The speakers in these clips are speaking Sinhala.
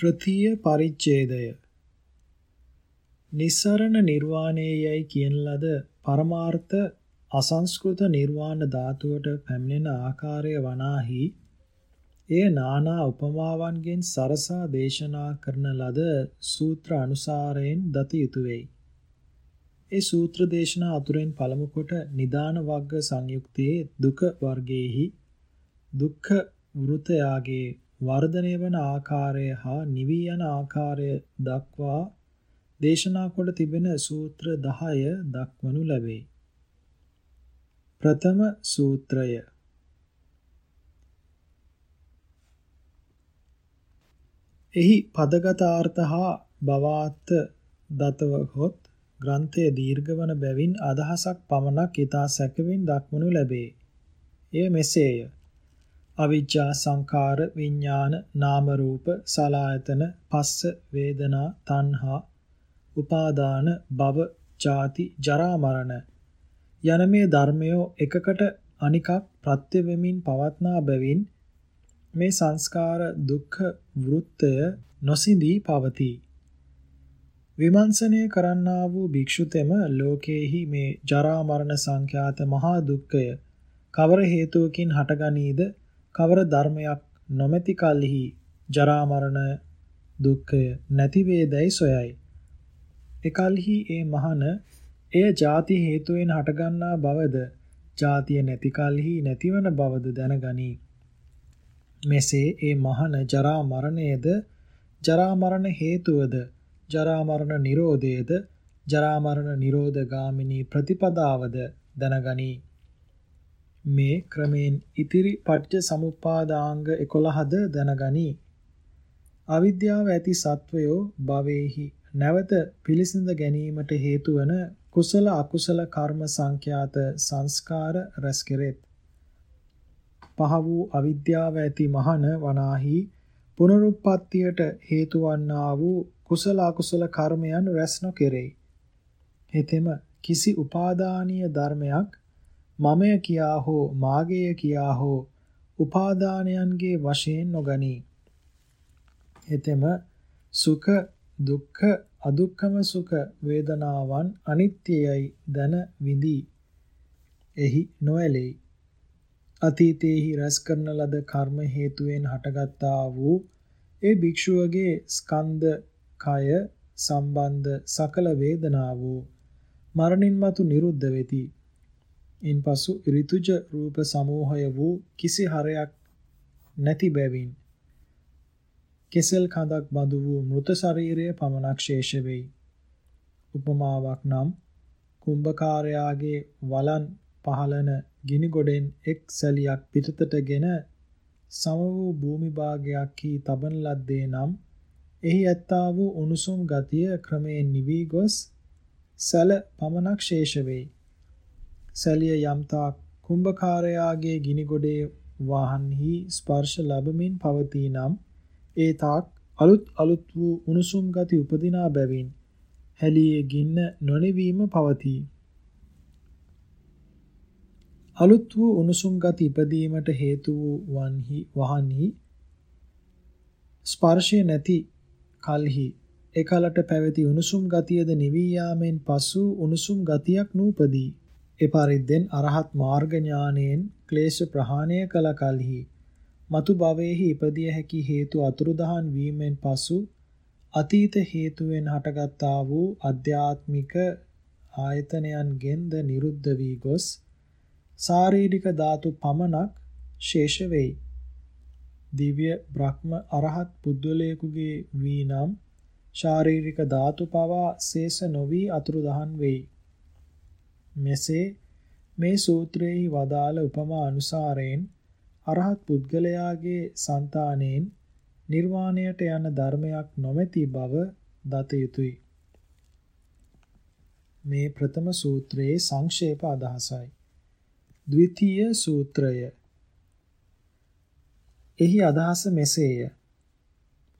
තෘතීය පරිච්ඡේදය නිස්සරණ නිර්වාණයයි කියන ලද පරමාර්ථ අසංස්කෘත නිර්වාණ ධාතුවට පැමිණෙන ආකාරය වනාහි එය නානා උපමාවන්ගෙන් සරසා දේශනා කරන ලද සූත්‍ර අනුසාරයෙන් දත යුතුය වෙයි. ඒ සූත්‍ර දේශනා අතුරෙන් පළමු කොට නිදාන වග්ග සංයුක්තයේ දුක වර්ගයේහි දුක්ඛ වෘතයාගේ වර්ධනය වන ආකාරය හා නිවි යන ආකාරය දක්වා දේශනා කොට තිබෙන සූත්‍ර 10 දක්වනු ලැබේ. ප්‍රථම සූත්‍රය එහි පදගත අර්ථ හා භවාර්ථ දතව හොත් ග්‍රන්ථය දීර්ඝ වන බැවින් අදහසක් පමණක් ඊතා සැකවින් දක්වනු ලැබේ. එය මෙසේය. අවිජ්ජා සංකාර විඥාන නාම රූප සලායතන පස්ස වේදනා තණ්හා උපාදාන භව ජාති ජරා මරණ යන මේ ධර්මයෝ එකකට අනිකක් ප්‍රත්‍ය වෙමින් පවත්නා බැවින් මේ සංස්කාර දුක්ඛ වෘත්තය නොසිඳී පවතී. විමර්ශනය කරන්නා වූ භික්ෂුතෙම ලෝකේහි මේ ජරා මරණ සංඛ්‍යාත මහා දුක්ඛය කවර හේතුවකින් හටගනීද? කවර ධර්මයක් නොමැති කල්හි ජරා මරණ දුක්ඛය නැති වේදයි සොයයි. එකල්හි ඒ මහන එය ಜಾති හේතුවෙන් හටගන්නා බවද ಜಾතිය නැති කල්හි නැතිවන බවද දැනගනී. මෙසේ ඒ මහන ජරා මරණයද ජරා මරණ හේතුවද ජරා මරණ නිරෝධයද ජරා මරණ නිරෝධ ගාමිනී ප්‍රතිපදාවද දැනගනී. මේ ක්‍රමෙන් ඉතිරි පටිච්ච සමුප්පාදාංග 11ද දැනගනි. අවිද්‍යාව ඇති සත්වයෝ භවෙහි නැවත පිළිසිඳ ගැනීමට හේතු වන කුසල අකුසල කර්ම සංඛ්‍යාත සංස්කාර රැස් කෙරෙත්. පහ වූ අවිද්‍යාව ඇති මහන වනාහි පුනරුත්පත්තියට හේතු වන්නා වූ කුසල අකුසල කර්මයන් රැස් නොකෙරේ. හෙතෙම කිසි උපාදානීය ධර්මයක් මමය කියා හෝ මාගේය කියා හෝ උපාදානයන්ගේ වශයෙන් නොගනී. එතෙම සුඛ දුක්ඛ අදුක්ඛම සුඛ වේදනාවන් අනිත්‍යයයි දන විඳී. එහි නොඇලෙයි. අතීතයේහි රැස් කරන ලද කර්ම හේතුවෙන් හටගත්තා වූ ඒ භික්ෂුවගේ ස්කන්ධ කය සම්බන්ධ සකල වේදනාවෝ මරණින් මතු නිරුද්ධ වෙති. ඉන්පසු ඍතුජ රූප සමූහය වූ කිසි හරයක් නැති බැවින් කෙසල් කඳක් බඳු වූ මృత ශරීරය පමණක් ශේෂ වෙයි. උපමාවක් නම් කුම්භකාරයාගේ වලන් පහළන ගිනි ගොඩෙන් එක් සැලියක් පිටතටගෙන සම වූ භූමි භාගයක් හි තබන ලද්දේ නම් එහි ඇත්තා වූ උණුසුම් ගතිය ක්‍රමයෙන් නිවි ගොස් සැල පමණක් ශේෂ වෙයි. සැලිය යම්තාක් කුම්භකාරයාගේ ගිනි ගොඩේ වාහන්හි ස්පර්ශ ලැබමින් පවතී නම් ඒ තාක් අලුත් අලුත් වූ උණුසුම් ගති උපදිනා බැවින් හැලියේ ගින්න නොනිවීම පවතී. අලුත් වූ උණුසුම් ගති ඉපදීමට හේතු වූ වන්හි වහන්හි ස්පර්ශය නැති කල්හි එකලට පැවති උණුසුම් ගතියද නිවී යාමෙන් පසු උණුසුම් ගතියක් නූපදී. එපරිද්දෙන් අරහත් මාර්ග ඥානයෙන් ක්ලේශ ප්‍රහාණය කළ කලෙහි මතු භවයේහි ඉපදිය හැකි හේතු අතුරුදහන් වීමෙන් පසු අතීත හේතුවෙන් හටගත්තා වූ අධ්‍යාත්මික ආයතනයන්ගෙන්ද නිරුද්ධ වී ගොස් ශාරීරික ධාතු පමණක් ශේෂ වෙයි. දිව්‍ය බ්‍රහ්ම අරහත් පුද්ගලයෙකුගේ වී නම් ශාරීරික ධාතු පවා ශේෂ නොවි අතුරුදහන් වෙයි. මෙසේ මේ සූත්‍රයේ වදාළ උපමා අනුසාරයෙන් අරහත් පුද්ගලයාගේ సంతානෙන් නිර්වාණයට යන ධර්මයක් නොමැති බව දත යුතුය. මේ ප්‍රථම සූත්‍රයේ සංක්ෂේප අදහසයි. ද්විතීය සූත්‍රය එහි අදහස මෙසේය.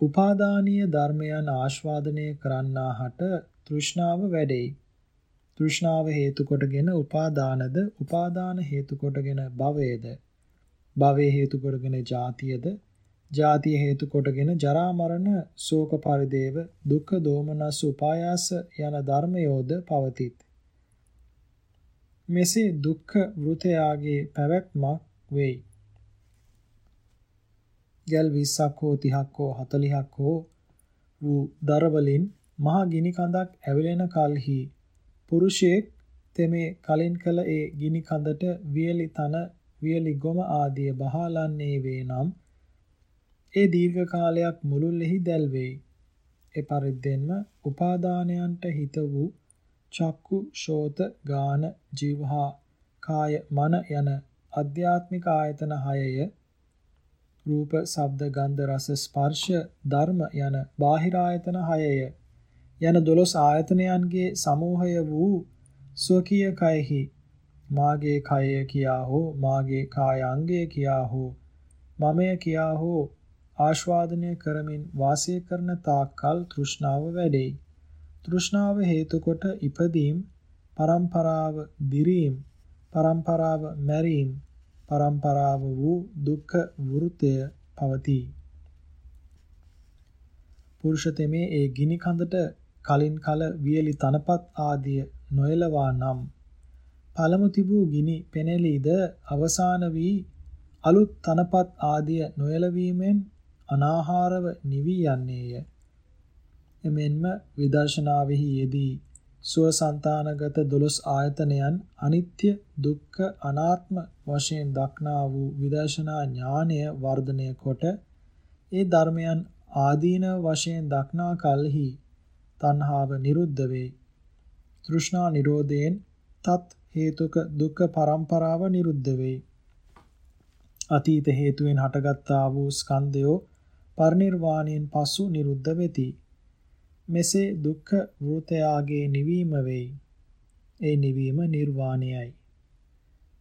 උපාදානීය ධර්මයන් ආස්වාදනය කරන්නාහට තෘෂ්ණාව වැඩෙයි. තෘෂ්ණාව හේතු කොටගෙන උපාදානද උපාදාන හේතු කොටගෙන භවයේද භවයේ හේතු කොටගෙන ජාතියද ජාතිය හේතු කොටගෙන ජරා මරණ ශෝක පරිදේව දුක්ඛ දෝමනස් උපායාස යන ධර්මයෝද පවතිත්. මෙසේ දුක්ඛ වෘතයාගේ පැවැත්මක් වෙයි. ගල් 20ක් හෝ 30ක් හෝ 40ක් හෝ වූ දරවලින් මහා ගිනි කඳක් ඇවිලෙන කලෙහි පුරුෂයෙක් තෙමේ කලින් කළ ඒ ගිනි කඳට වියලි තන වියලි ගොම ආදිය බහලන්නේ වේ නම් ඒ දීර්ඝ කාලයක් මුළුල්ලෙහි දැල්වෙයි. ඒ පරිද්දෙන්ම උපාදානයන්ට හිත වූ චක්කු, ශෝත, ගාන, જીවහා, කාය, මන යන අධ්‍යාත්මික ආයතන හයය රූප, ශබ්ද, ගන්ධ, රස, ස්පර්ශ, ධර්ම යන බාහිර ආයතන හයය යන 12 ආයතනයන්ගේ සමූහය වූ ස්වකීය කයෙහි මාගේ කය කියා හෝ මාගේ කායාංගය කියා හෝ මමය කියා හෝ ආස්වාදනය කරමින් වාසය කරන තාක්කල් තෘෂ්ණාව වැඩෙයි. තෘෂ්ණාව හේතු කොට ඉපදීම්, පරම්පරාව දිරීම්, පරම්පරාව මැරීම්, පරම්පරාව වූ දුක්ඛ වෘතය පවතී. පුරුෂතමේ ඒ ගිනි කඳට කලින් කල වියලි තනපත් ආදිය නොයලවා නම් පළමු තිබූ ගිනි පෙනෙලිද අවසාන වී අලුත් තනපත් ආදිය නොයලවීමෙන් අනාහාරව නිවි යන්නේය. එමෙන්ම විදර්ශනාවෙහි යෙදී සුවසන්තානගත 12 ආයතනයන් අනිත්‍ය දුක්ඛ අනාත්ම වශයෙන් දක්නා වූ විදර්ශනා ඥානය වර්ධනය කොට ඒ ධර්මයන් ආදීන වශයෙන් දක්නා කලෙහි තණ්හාව නිරුද්ධ වේ. තෘෂ්ණා නිරෝධයෙන් තත් හේතුක දුක්ඛ පරම්පරාව නිරුද්ධ වේ. අතීත හේතුවෙන් හටගත්තා වූ ස්කන්ධයෝ පරිනිර්වාණයෙන් පසු නිරුද්ධ වෙති. මෙසේ දුක්ඛ වෘතයාගේ නිවීම වෙයි. ඒ නිවීම නිර්වාණයයි.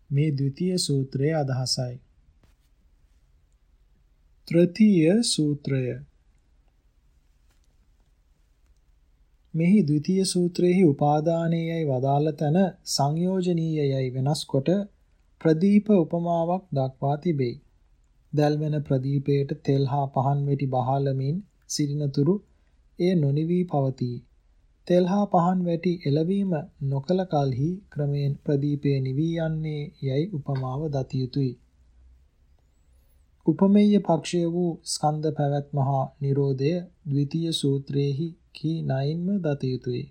මේ ද්විතීය සූත්‍රයේ අදහසයි. තෘතීය සූත්‍රය මෙහි ද්විතීය සූත්‍රයේහි උපාදානයේයි වදාළ තැන සංයෝජනීයයයි වෙනස් කොට ප්‍රදීප උපමාවක් දක්වා තිබේ. දැල්වෙන ප්‍රදීපයට තෙල් හා පහන් වැටි බහලමින් සිටිනතුරු එය නොනිවි පවතී. තෙල් හා පහන් වැටි එළවීම නොකල කලෙහි ක්‍රමයෙන් ප්‍රදීපය නිවි යන්නේ යයි උපමාව දත යුතුය. උපමේය පක්ෂය වූ ස්කන්ධ පැවැත්ම හා Nirodhaය ද්විතීය සූත්‍රයේහි කී නයින්ම දත යුතුය.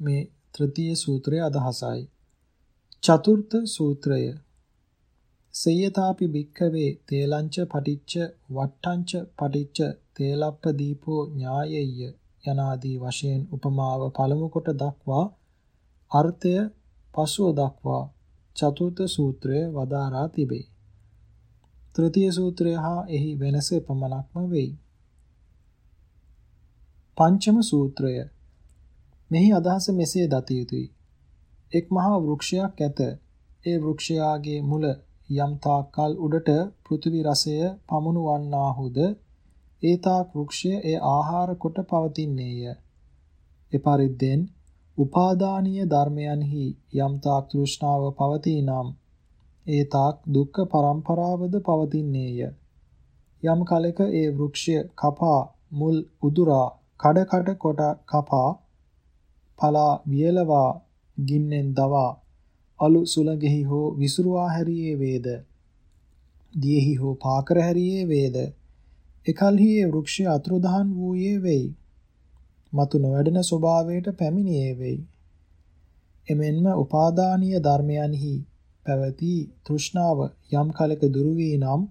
මේ තෘතීය සූත්‍රයේ අදහසයි. චතුර්ථ සූත්‍රය සේයතාපි භික්ඛවේ තේලංච පටිච්ච වට්ටංච පටිච්ච තේලප්ප දීපෝ ඥායෙය්‍ය යනාදී වශයෙන් උපමාව පළමු කොට දක්වා අර්ථය පසුව දක්වා චතුර්ථ සූත්‍රය වදාරා තිබේ. තෘතීය සූත්‍රය හා එහි වෙනස පමණක්ම වෙයි. පංචම සූත්‍රය මෙහි අදහස මෙසේ දත යුතුය. එක් මහා වෘක්ෂයක් ඇත. ඒ වෘක්ෂයාගේ මුල යම් තාක්කල් උඩට පෘථිවි රසය පමුණු වන්නාහුද ඒ තාක් වෘක්ෂය ඒ ආහාර කොට පවතින්නේය. එපරිද්දෙන් උපාදානීය ධර්මයන්හි යම් තාක් තෘෂ්ණාව පවතී නම් ඒ තාක් දුක්ඛ පරම්පරාවද පවතින්නේය. යම් කලක ඒ වෘක්ෂය කපා මුල් උදුරා කඩ කඩ කොට කපා පලා වියලවා ගින්නෙන් දවා අලු සුළඟෙහි හෝ විසුරුවා හැරියේ වේද දියෙහි හෝ පාකර හැරියේ වේද එකල්හි ඒ වෘක්ෂය අතුරුදහන් වූයේ වෙයි මතු නොවැඩෙන ස්වභාවයට පැමිණියේ වෙයි. එමෙන්ම උපාදානීය ධර්මයන්හි පැවති තෘෂ්ණාව යම් කලක දුරු වී නම්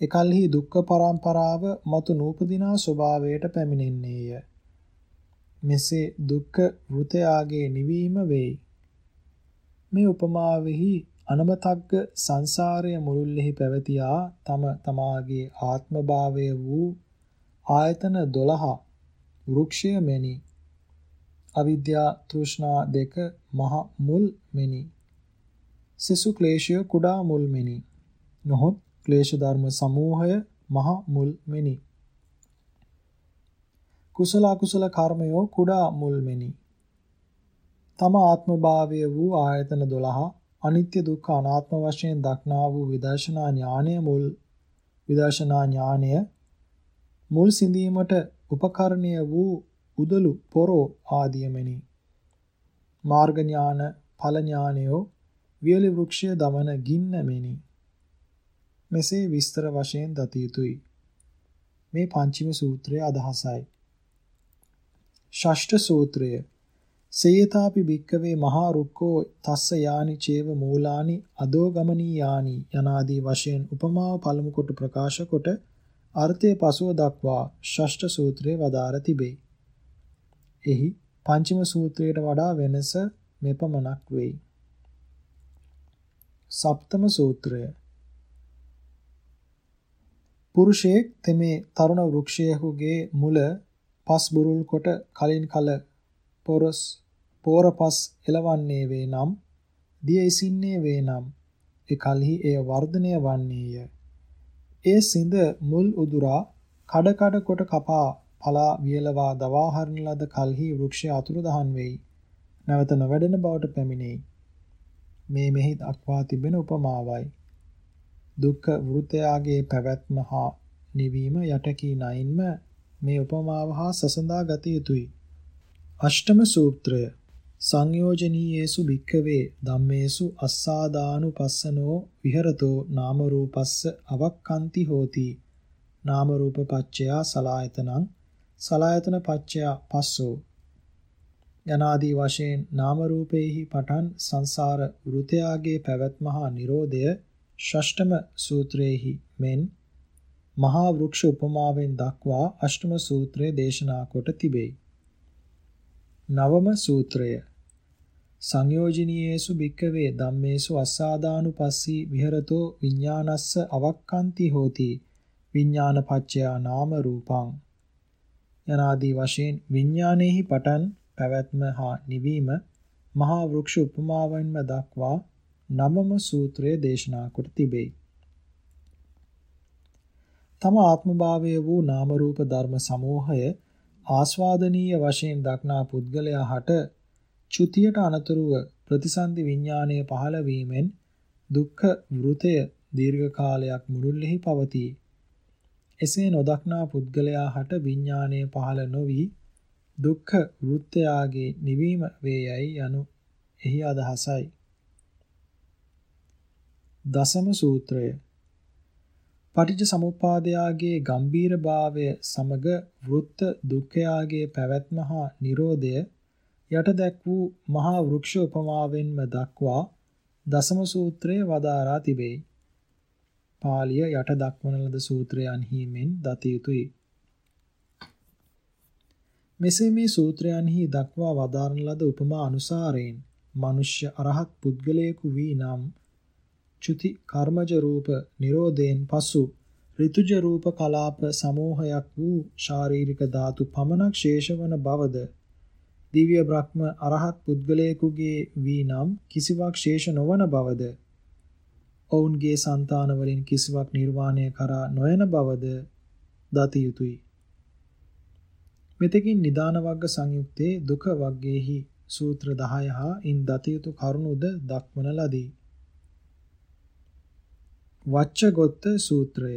එකල්හි දුක්ඛ පරම්පරාව මතු නූපදිනා ස්වභාවයට පැමිණෙන්නේය. මෙසේ දුක්ඛ වෘතයාගේ නිවීම වෙයි. මේ උපමාවෙහි අනමතග්ග සංසාරය මුළුල්ලෙහි පැවතියා තම තමාගේ ආත්මභාවය වූ ආයතන 12 වෘක්ෂය මෙනි. අවිද්‍යා තෘෂ්ණා දෙක මහ මුල් මෙනි. සිසු ක්ලේශය කුඩා මුල් මෙනි. නොහොත් ක්ලේශ ධර්ම සමූහය මහ මුල් මෙනි. කුසල අකුසල කර්මයෝ කුඩා මුල් මෙනි. තම ආත්මභාවය වූ ආයතන 12 අනිත්‍ය දුක්ඛ අනාත්ම වශයෙන් දක්නා වූ විදර්ශනා ඥානය මුල් විදර්ශනා ඥානය මුල් සිඳීමට උපකරණීය වූ උදලු පොරෝ ආදියමෙනි මාර්ග ඥාන ඵල ඥානයෝ වියලි වෘක්ෂය දමන ගින්න මෙනි. මෙසේ විස්තර වශයෙන් දත යුතුය. මේ පංචම සූත්‍රයේ අදහසයි. ෂෂ්ඨ සූත්‍රය සේයතාපි භික්කවේ මහා රුක්කෝ තස්ස යානි චේව මූලානි අදෝගමනී යානි යනාදී වශයෙන් උපමාව පළමු කොට ප්‍රකාශ කොට අර්ථය පසුව දක්වා ෂෂ්ඨ සූත්‍රයේ වදාර තිබේ. එහි පංචම සූත්‍රයට වඩා වෙනස මෙපමණක් වෙයි. සප්තම සූත්‍රය පුරුෂයෙක් තෙමේ තරුණ වෘක්ෂයෙකුගේ මුල පස් බුරුල් කොට කලින් කල පොරස් පෝරපස් එලවන්නේ වේ නම් දිය ඉසින්නේ වේ නම් එකල්හි එය වර්ධනය වන්නේය. ඒ සිඳ මුල් උදුරා කඩ කඩ කොට කපා පලා වියලවා දවා හරින ලද කල්හි වෘක්ෂය අතුරුදහන් වෙයි. නැවත නොවැඩෙන බවට පැමිණෙයි. මේ මෙහි දක්වා තිබෙන උපමාවයි. දුක්ඛ වෘතයාගේ පැවැත්ම හා නිවීම යටකී නයින්ම මේ උපමාව හා සසඳා ගත යුතුය. අෂ්ටම සූත්‍රය. සංයෝජනීයේසු භික්ඛවේ ධම්මේසු අස්සාදානුපස්සනෝ විහෙරතෝ නාම රූපස්ස අවක්칸ති හෝති. නාම රූප පච්චයා සලායතනං සලායතන පච්චයා පස්සෝ. යනාදී වශයෙන් නාම රූපේහි පඨන් සංසාර වෘතයාගේ පැවැත්ම හා Nirodhaය ෂෂ්ඨම සූත්‍රයේහි මෙන් මහා වෘක්ෂ උපමාවෙන් දක්වා අෂ්ටම සූත්‍රය දේශනා කොට තිබේ. නවම සූත්‍රය සංයෝජනීයේසු භික්කවේ ධම්මේසු අස්සාදානුපස්සී විහෙරතෝ විඥානස්ස අවක්칸ති හෝති විඥාන පච්චයා නාම රූපං යනාදී වශයෙන් විඥානයේහි පටන් පැවැත්ම හා නිවීම මහා වෘක්ෂ උපමාවෙන්ම දක්වා නවම සූත්‍රයේ දේශනා කොට තිබේ. තම ආත්මභාවය වූ නාම රූප ධර්ම සමූහය ආස්වාදනීය වශයෙන් දක්නා පුද්ගලයා හට චුතියට අනතුරුව ප්‍රතිසන්දි විඥාණය පහළ වීමෙන් දුක්ඛ වෘතය දීර්ඝ කාලයක් මුළුල්ලෙහි පවතී. එසේ නොදක්නා පුද්ගලයා හට විඥාණය පහළ නොවි දුක්ඛ වෘත්තයාගේ නිවීම වේයයි යනු එහි අදහසයි. දසම සූත්‍රය පටිච්ච සමුප්පාදයාගේ ගම්බීර භාවය සමග වෘත්ත දුක්ඛයාගේ පැවැත්ම හා Nirodhaය යට දැක් වූ මහා වෘක්ෂ උපමාවෙන්ම දක්වා දසම සූත්‍රයේ වදාරා තිබේ. පාලිය යට දක්වන ලද සූත්‍රයන්හි මෙන් දත යුතුය. මෙසේ මේ සූත්‍රයන්හි දක්වා වදාරන ලද උපමා අනුසාරයෙන් මිනිස්්‍ය අරහත් පුද්ගලයෙකු වී නම් චුති කර්මජ රූප නිරෝධයෙන් පසු ඍතුජ රූප කලාප සමූහයක් වූ ශාරීරික ධාතු පමණක් ශේෂවන බවද දිව්‍ය බ්‍රහ්ම අරහත් පුද්ගලයෙකුගේ වී නම් කිසිවක් ශේෂ නොවන බවද ඔවුන්ගේ సంతාන වලින් කිසිවක් නිර්වාණය කරා නොයන බවද දත යුතුය. මෙතකින් නිදාන වර්ග සංයුත්තේ දුක වර්ගයේහි සූත්‍ර 10 හා ඉන් දත යුතු කරුණුද දක්වන ලදී. වච්චගොත්ත සූත්‍රය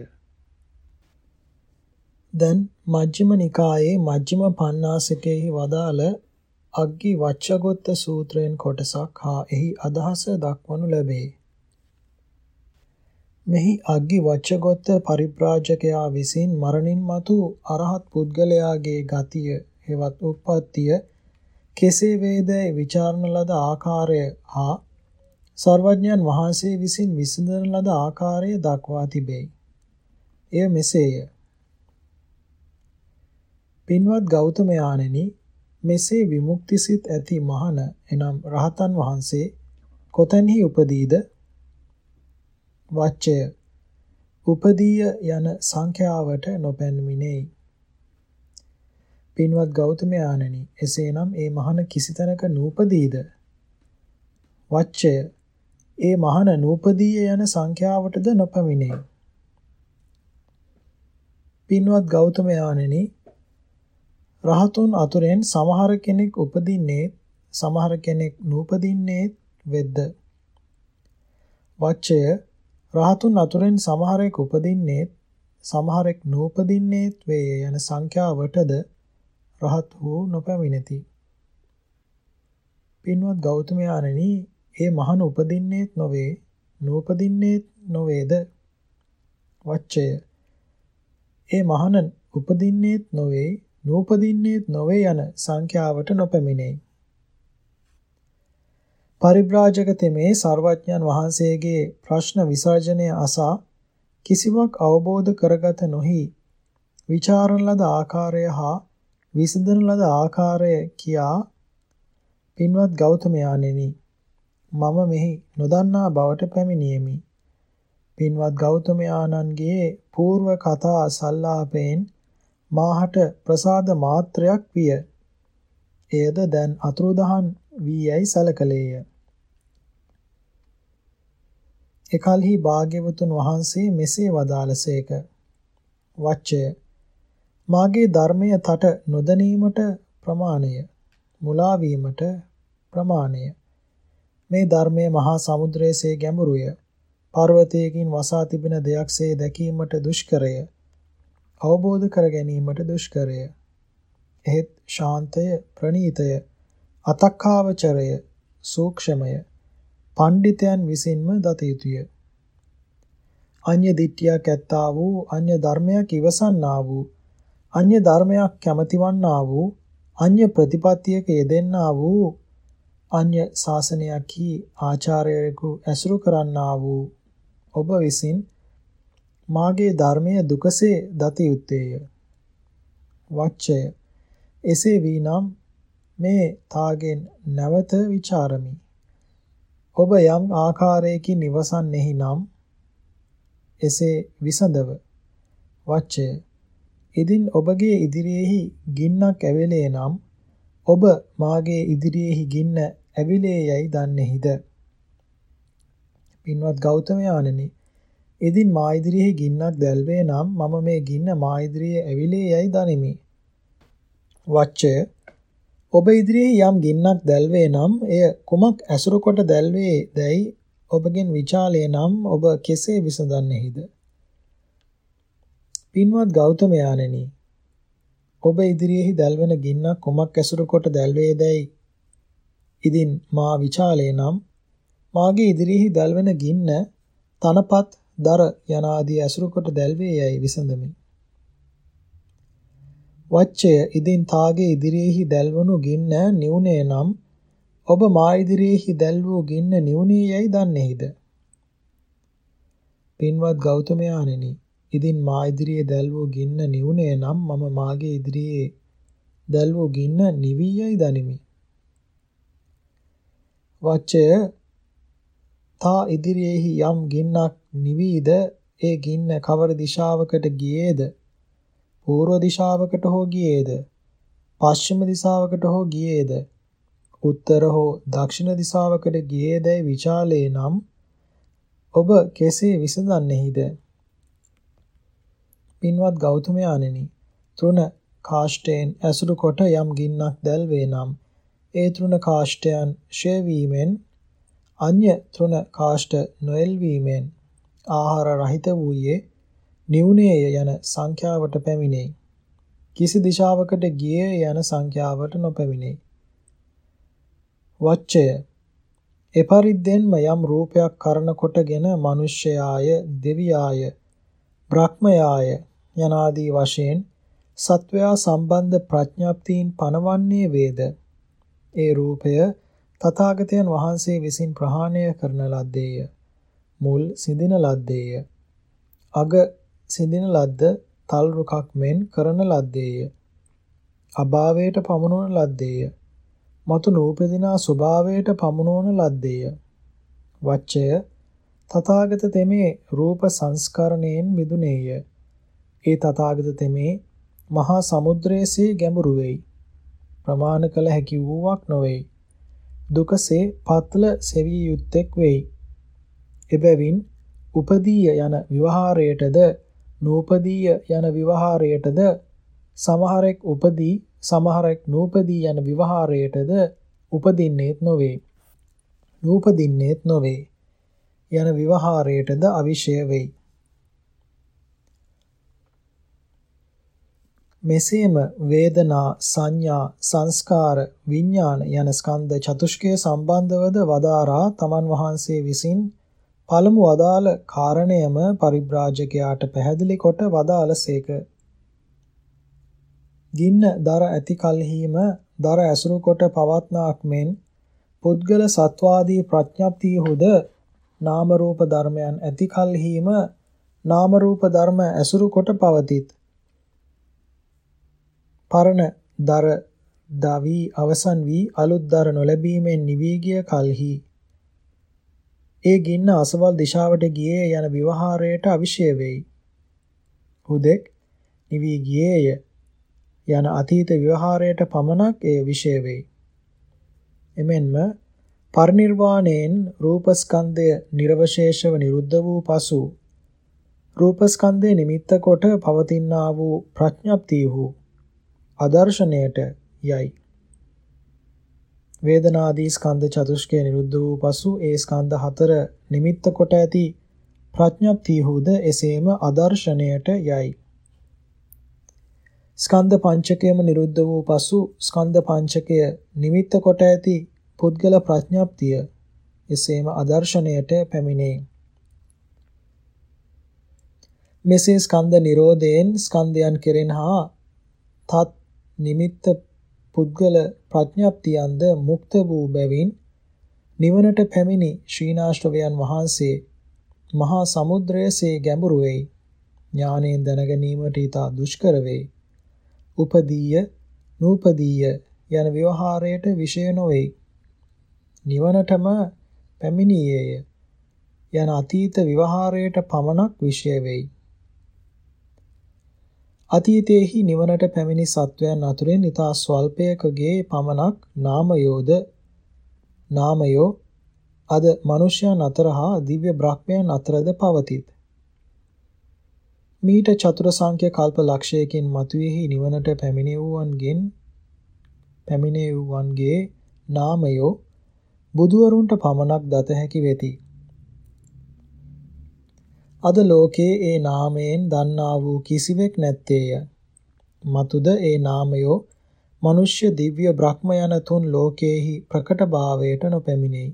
දැන් මජ්ක්‍ධිම නිකායේ මජ්ක්‍ධිම පඤ්ඤාසිකේහි වදාළ අග්ගි වච්චගොත්ත සූත්‍රයෙන් කොටසක් හා එහි අදහස දක්වනු ලැබේ. මෙහි අග්ගි වච්චගොත්ත පරිබ්‍රාජකයා විසින් මරණින් මතු අරහත් පුද්ගලයාගේ ගතිය හෙවත් උප්පත්තිය කෙසේ වේදයි ਵਿਚාරණ ලද ආකාරය හා සර්වඥයන් වහන්සේ විසින් විසඳන ලද ආකාරය දක්වා තිබේ. එය මෙසේය. පින්වත් ගෞතම යාණෙනි මෙසේ විමුක්ති සිත් ඇති මහණ එනම් රහතන් වහන්සේ කොතැනහි උපදීද? වච්චය උපදීය යන සංඛ්‍යාවට නොපැමිණෙයි. පින්වත් ගෞතම යාණෙනි එසේනම් ඒ මහණ කිසි තැනක නූපදීද? වච්චය ඒ මහන නූපදීය යන සංඛ්‍යාවටද නොපමිනේ. පින්වත් ගෞතම යාණෙනි රහතුන් අතුරෙන් සමහර කෙනෙක් උපදින්නේ සමහර කෙනෙක් නූපදින්නේ වෙද්ද වච්චය රහතුන් අතුරෙන් සමහරෙක් උපදින්නේ සමහරෙක් නූපදින්නේත් වේ යන සංඛ්‍යාවටද රහත් වූ නොපැමිණෙති. පින්වත් ගෞතමයාණෙනි, ඒ මහණ උපදින්නේත් නොවේ, නූපදින්නේත් නොවේද? වච්චය. ඒ මහණ උපදින්නේත් නොවේ, නූපදින්නේත් නොවේ යන සංඛ්‍යාවට නොපැමිණේ. පරිබ්‍රාජක තෙමේ සර්වඥන් වහන්සේගේ ප්‍රශ්න විසර්ජනය අසා කිසිවක් අවබෝධ කරගත නොහි විචාරණ ලද ආකාරය හා විසඳන ලද ආකාරය කියා පින්වත් ගෞතමයාණෙනි මම මෙහි නොදන්නා බවට පැමිණියෙමි. පින්වත් ගෞතමයාණන්ගේ పూర్ව කතා සල්ලාපයෙන් මාහට ප්‍රසාද මාත්‍රයක් විය. එයද දැන් අතුරුදහන් වී යයි සැලකලේය. එකල්හි භාග්‍යවතුන් වහන්සේ මෙසේ වදාළසේක. වච්චය මාගේ ධර්මය තට නොදැනීමට ප්‍රමාණය මුලා වීමට ප්‍රමාණය. මේ ධර්මයේ මහා සමුද්‍රයේසේ ගැඹුරුය. පර්වතයකින් වසා තිබෙන දෙයක්සේ දැකීමට දුෂ්කරය. අවබෝධ කර ගැනීමට දුෂ්කරය. එහෙත් ශාන්තය ප්‍රණීතය අතක්කාවචරය සූක්ෂමය පණ්ඩිතයන් විසින්ම දත යුතුය. අන්‍ය දිට්ඨියක් ඇත්තා වූ අන්‍ය ධර්මයක් ඉවසන්නා වූ අන්‍ය ධර්මයක් කැමතිවන්නා වූ අන්‍ය ප්‍රතිපත්තියක යෙදෙන්නා වූ අන්‍ය ශාසනයක්හි ආචාර්යයෙකු ඇසුරු කරන්නා වූ ඔබ විසින් මාගේ ධර්මය දුකසේ දත යුත්තේය. වච්චය එසේ වීනම් මේ තාගෙන් නැවත ਵਿਚාරමි. ඔබ යම් ආකාරයකින් ඉවසන්නේහි නම් එසේ විසඳව වච්චය ඉදින් ඔබගේ ඉදිරියේහි ගින්නක් ඇවිලේ නම් ඔබ මාගේ ඉදිරියේහි ගින්න ඇවිලේ යයි දන්නේහිද පින්වත් ගෞතමයාණනි ඉදින් මා ඉදිරියේ ගින්නක් දැල්වේ නම් මම මේ ගින්න මා ඉදිරියේ ඇවිලේ යයි දනිමි වච්චය ඔබ ඉදිරියේ යම් ගින්නක් දැල්වේ නම් එය කුමක් ඇසුරු කොට දැල්වේ දැයි ඔබගෙන් විචාලේ නම් ඔබ කෙසේ විසඳන්නේහිද? පින්වත් ගෞතමයාණෙනි ඔබ ඉදිරියේහි දැල්වෙන ගින්නක් කුමක් ඇසුරු කොට දැල්වේ දැයි ඉදින් මා විචාලේ නම් මාගේ ඉදිරියේහි දැල්වෙන ගින්න තනපත් දර යනාදී ඇසුරු කොට දැල්වේ යයි විසඳමි. වච්චය ඉදින් තාගේ ඉදිරියේහි දැල්වනු ගින්න නිවුනේ නම් ඔබ මා ඉදිරියේහි දැල් වූ ගින්න නිවුනේ යයි දන්නේහිද? පින්වත් ගෞතමයාණෙනි ඉදින් මා ඉදිරියේ දැල් වූ ගින්න නිවුනේ නම් මම මාගේ ඉදිරියේ දැල් වූ ගින්න නිවී යයි දනිමි. වච්චය තා ඉදිරියේහි යම් ගින්නක් නිවීද ඒ ගින්න කවර දිශාවකට ගියේද පූර්ව දිශාවකට හෝ ගියේද? පශ්චිම දිශාවකට හෝ ගියේද? උත්තර හෝ දක්ෂිණ දිශාවකට ගියේදයි විචාලේ නම් ඔබ කෙසේ විසඳන්නේහිද? පින්වත් ගෞතමයාණෙනි, තෘණ කාෂ්ඨයෙන් ඇසුරු කොට යම් ගින්නක් දැල්වේ නම් ඒ තෘණ කාෂ්ඨයන් ෂේ වීමෙන් අන්‍ය තෘණ කාෂ්ඨ නොඑල්වීමෙන් ආහාර රහිත වූයේ නිවුනේය යන සංඛ්‍යාවට පැමිණේ. කිසි දිශාවකට ගියේ යන සංඛ්‍යාවට නොපැමිණේ. වච්චය එපරිද්දෙන්ම යම් රූපයක් කරන කොටගෙන මිනිස්යාය, දෙවියාය, බ්‍රහ්මයාය යනාදී වශයෙන් සත්වයා සම්බන්ධ ප්‍රඥප්තීන් පනවන්නේ වේද. ඒ රූපය තථාගතයන් වහන්සේ විසින් ප්‍රහාණය කරන ලද්දේය. මුල් සිඳින ලද්දේය. අග සිඳින ලද්ද තල් රුකක් මෙන් කරන ලද්දේය. අභාවයට පමුණවන ලද්දේය. මතු නූපදිනා ස්වභාවයට පමුණවන ලද්දේය. වච්චය තථාගත තෙමේ රූප සංස්කරණයෙන් මිදුනේය. ඒ තථාගත තෙමේ මහා සමුද්‍රයේසේ ගැඹුරු වෙයි. ප්‍රමාණ කළ හැකි වූවක් නොවේ. දුකසේ පත්ල සෙවිය යුත්තේක් වෙයි. එබැවින් උපදීය යන විවහාරයටද නූපදීය යන විවහාරයටද සමහරෙක් උපදී සමහරෙක් නූපදී යන විවහාරයටද උපදින්නේත් නොවේ. නූපදින්නේත් නොවේ. යන විවහාරයටද අවිෂය වෙයි. මෙසේම වේදනා සංඥා සංස්කාර විඥාන යන ස්කන්ධ චතුෂ්කය සම්බන්ධවද වදාරා තමන් වහන්සේ විසින් පළමු වදාළ කාරණයම පරිබ්‍රාජකයාට පැහැදිලි කොට වදාළසේක. ගින්න දර ඇති කලෙහිම දර ඇසුරු කොට පවත්නාක් මෙන් පුද්ගල සත්වාදී ප්‍රඥප්තියහුද නාම රූප ධර්මයන් ඇති කලෙහිම නාම රූප ධර්ම ඇසුරු කොට පවතිත්. පරණ දර දවි අවසන් වී අලුත් දර නොලැබීමෙන් නිවී ගිය කලෙහි ඒ ගින්න අසවල් දිශාවට ගියේ යන විවහාරයට අවිෂය වෙයි. හුදෙක් නිවී ගියේය යන අතීත විවහාරයට පමණක් ඒ විෂය වෙයි. එමෙන්ම පරිනිර්වාණයෙන් රූපස්කන්ධය නිර්වශේෂව නිරුද්ධ වූ පසු රූපස්කන්ධය නිමිත්ත කොට පවතිනා වූ ප්‍රඥප්තියහු අදර්ශනයට යයි. වේදනාදී ස්කන්ධ චතුෂ්කය නිරුද්ධ වූ පසු ඒ ස්කන්ධ හතර නිමිත්ත කොට ඇති ප්‍රඥප්තියහුද එසේම අදර්ශනයට යයි. ස්කන්ධ පංචකයම නිරුද්ධ වූ පසු ස්කන්ධ පංචකය නිමිත්ත කොට ඇති පුද්ගල ප්‍රඥප්තිය එසේම අදර්ශනයට පැමිණේ. මෙසේ ස්කන්ධ නිරෝධයෙන් ස්කන්ධයන් කෙරෙන හා තත් නිමිත්ත පුද්ගල ප්‍රඥප්තියන්ද මුක්ත වූ බැවින් නිවනට පැමිණි ශ්‍රීනාශ්‍රවයන් වහන්සේ මහා සමුද්‍රයසේ ගැඹුරු වෙයි. ඥානයෙන් දැනගැනීමට ඊට දුෂ්කර වෙයි. උපදීය නූපදීය යන ව්‍යවහාරයට විෂය නොවේ. නිවනටම පැමිණියේය යන අතීත විවහාරයට පමණක් විෂය වෙයි. අතීතයේහි නිවනට පැමිණි සත්වයන් අතුරෙන් ඊතා ස්වල්පයකගේ පමණක් නාමයෝද නාමයෝ අද මනුෂ්‍යයන් අතර හා දිව්‍ය බ්‍රහ්මයන් අතරද පවතිත්. මීට චතුර සංඛ්‍ය කල්ප ලක්ෂයකින් මතුවේහි නිවනට පැමිණෙවුවන්ගෙන් පැමිණෙවුවන්ගේ නාමයෝ බුදුවරුන්ට පමණක් දත හැකි වෙති. අද ලෝකයේ ඒ නාමයෙන් දන්නා වූ කිසිවෙක් නැත්තේය. මතුද ඒ නාමයෝ මනුෂ්‍ය දිව්‍ය බ්‍රහ්ම යන තුන් ලෝකයේහි ප්‍රකටභාවයට නොපැමිණෙයි.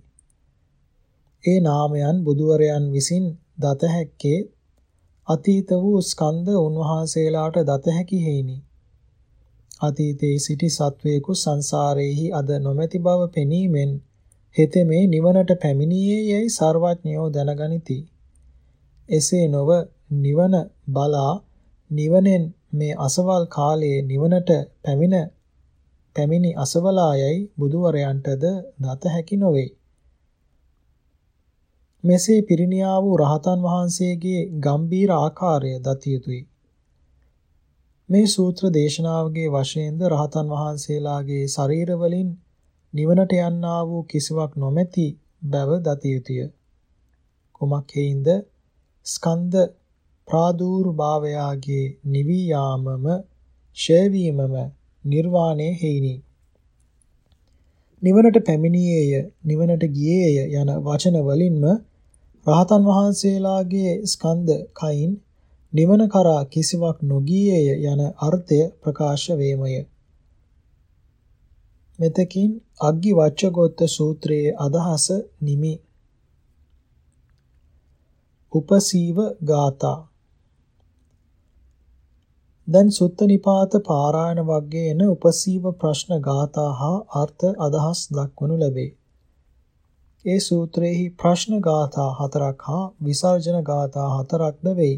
ඒ නාමයන් බුදුවරයන් විසින් දත හැක්කේ අතීත වූ ස්කන්ධ උන්වහන්සේලාට දත හැකි හේිනි. අතීතයේ සිටි සත්වයෙකු සංසාරයේහි අද නොමැති බව පෙනීමෙන් හෙතෙමේ නිවනට පැමිණියේ යයි සර්වඥයෝ දැනගනිති. එසේ නොව නිවන බලා නිවනෙන් මේ අසවල් කාලයේ නිවනට පැමිණ පැමිණි අසවලායයි බුදුවරයන්ටද දත හැකි නොවේ. මෙසේ පිරිනියා වූ රහතන් වහන්සේගේ ගම්බීර ආකාරය දත යුතුය. මේ සූත්‍ර දේශනාවගේ වශයෙන්ද රහතන් වහන්සේලාගේ ශරීර වලින් නිවනට යන්නා වූ කිසිවක් නොමැති බව දත යුතුය. කුමක් හේින්ද ස්කන්ධ ප්‍රාදුර්භාවයාගේ නිවි යාමම ඡේවීමම නිර්වාණය හේිනි. නිවනට පැමිණියේය නිවනට ගියේය යන වචන වලින්ම රහතන් වහන්සේලාගේ ස්කන්ධ කයින් නිවන කරා කිසිවක් නොගියේය යන අර්ථය ප්‍රකාශ වේමය. මෙතකින් අග්ගි වච්චගොත්ත සූත්‍රයේ අදහස නිමි. උපසීව ගාථා දැන් සුත්ත නිපාත පාරායන වර්ගයේ එන උපසීව ප්‍රශ්න ගාථා හා අර්ථ අදහස් දක්වනු ලැබේ. ඒ සූත්‍රයේහි ප්‍රශ්න ගාථා හතරක් හා විසර්ජන ගාථා හතරක්ද වෙයි.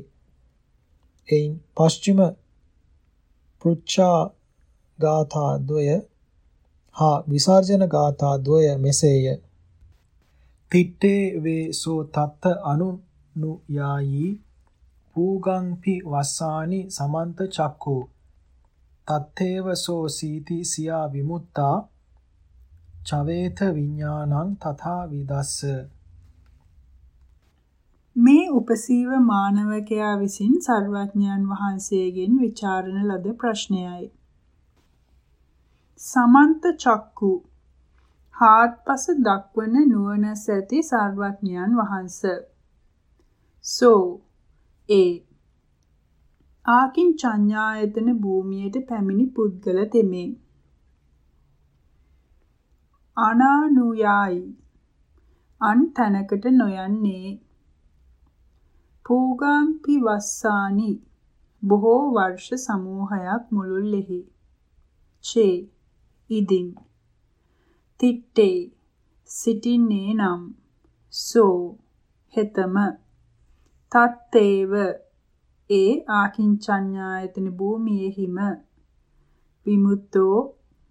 එයින් පශ්චිම පෘච්ඡා ගාථා ද්වය හා විසර්ජන ගාථා ද්වය මෙසේය. තිත්තේ වේ සෝ තත්ත අනු නුයායි පූගංපි වස්සානි සමන්ත චක්කෝ තත්තේව සෝ සීති සියා විමුක්තා චවේත විඥානං තථා විදස්ස. මේ උපසීව මානවකයා විසින් සර්වඥයන් වහන්සේගෙන් ਵਿਚාරණ ලද ප්‍රශ්නයයි. සමන්ත චක්කු හාත්පස දක්වන නුවණැස ඇති සර්වඥයන් වහන්ස. සෝ ඒ ආකින් චඤ්ඤායතන භූමියට පැමිණි පුද්ගල තෙමේ. අනානුයායි. අන් තැනකට නොයන්නේ. පූගාම්පි වස්සානි. බොහෝ වර්ෂ සමූහයක් මුළුල්ලෙහි චේ. ඉදින්. තිත්තේ සිටින්නේ නම්. සෝ. හෙතම. තත්තේව. ඒ ආකින්චඤ්ඤායතන භූමියෙහිම විමුක්තෝ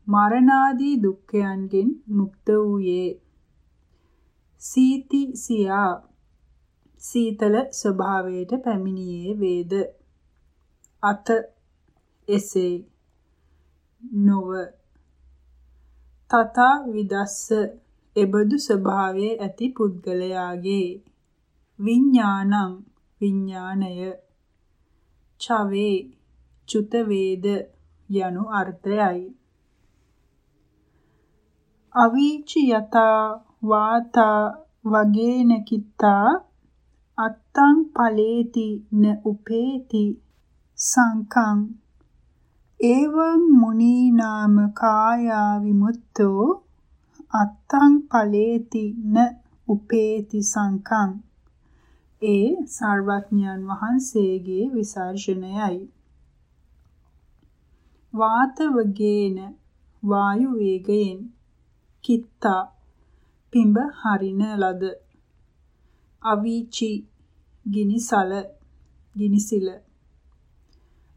මරණාදී දුක්ඛයන්ගෙන් මුක්ත වූයේ. සීති සියා. සීතල ස්වභාවයට පැමිණියේ වේද? අත එසේ. නොව. තථා විදස්ස. එබඳු ස්වභාවයේ ඇති පුද්ගලයාගේ විඥානං. විඥාණය චවේ චුත වේද යනු අර්ථයයි. අවීචි යතා වාතා වගේන කිත්තා අත්තං ඵලේති න උපේති. සංකං එවං මුනීනාම කායා විමුක්තෝ අත්තං ඵලේති න උපේති සංකං ඒ සර්වඥයන් වහන්සේගේ විසර්ජනයයි. වාතවගේන වායු වේගයෙන් කිත්තා පිඹ හරින ලද. අවීචි ගිනිසල ගිනිසිල.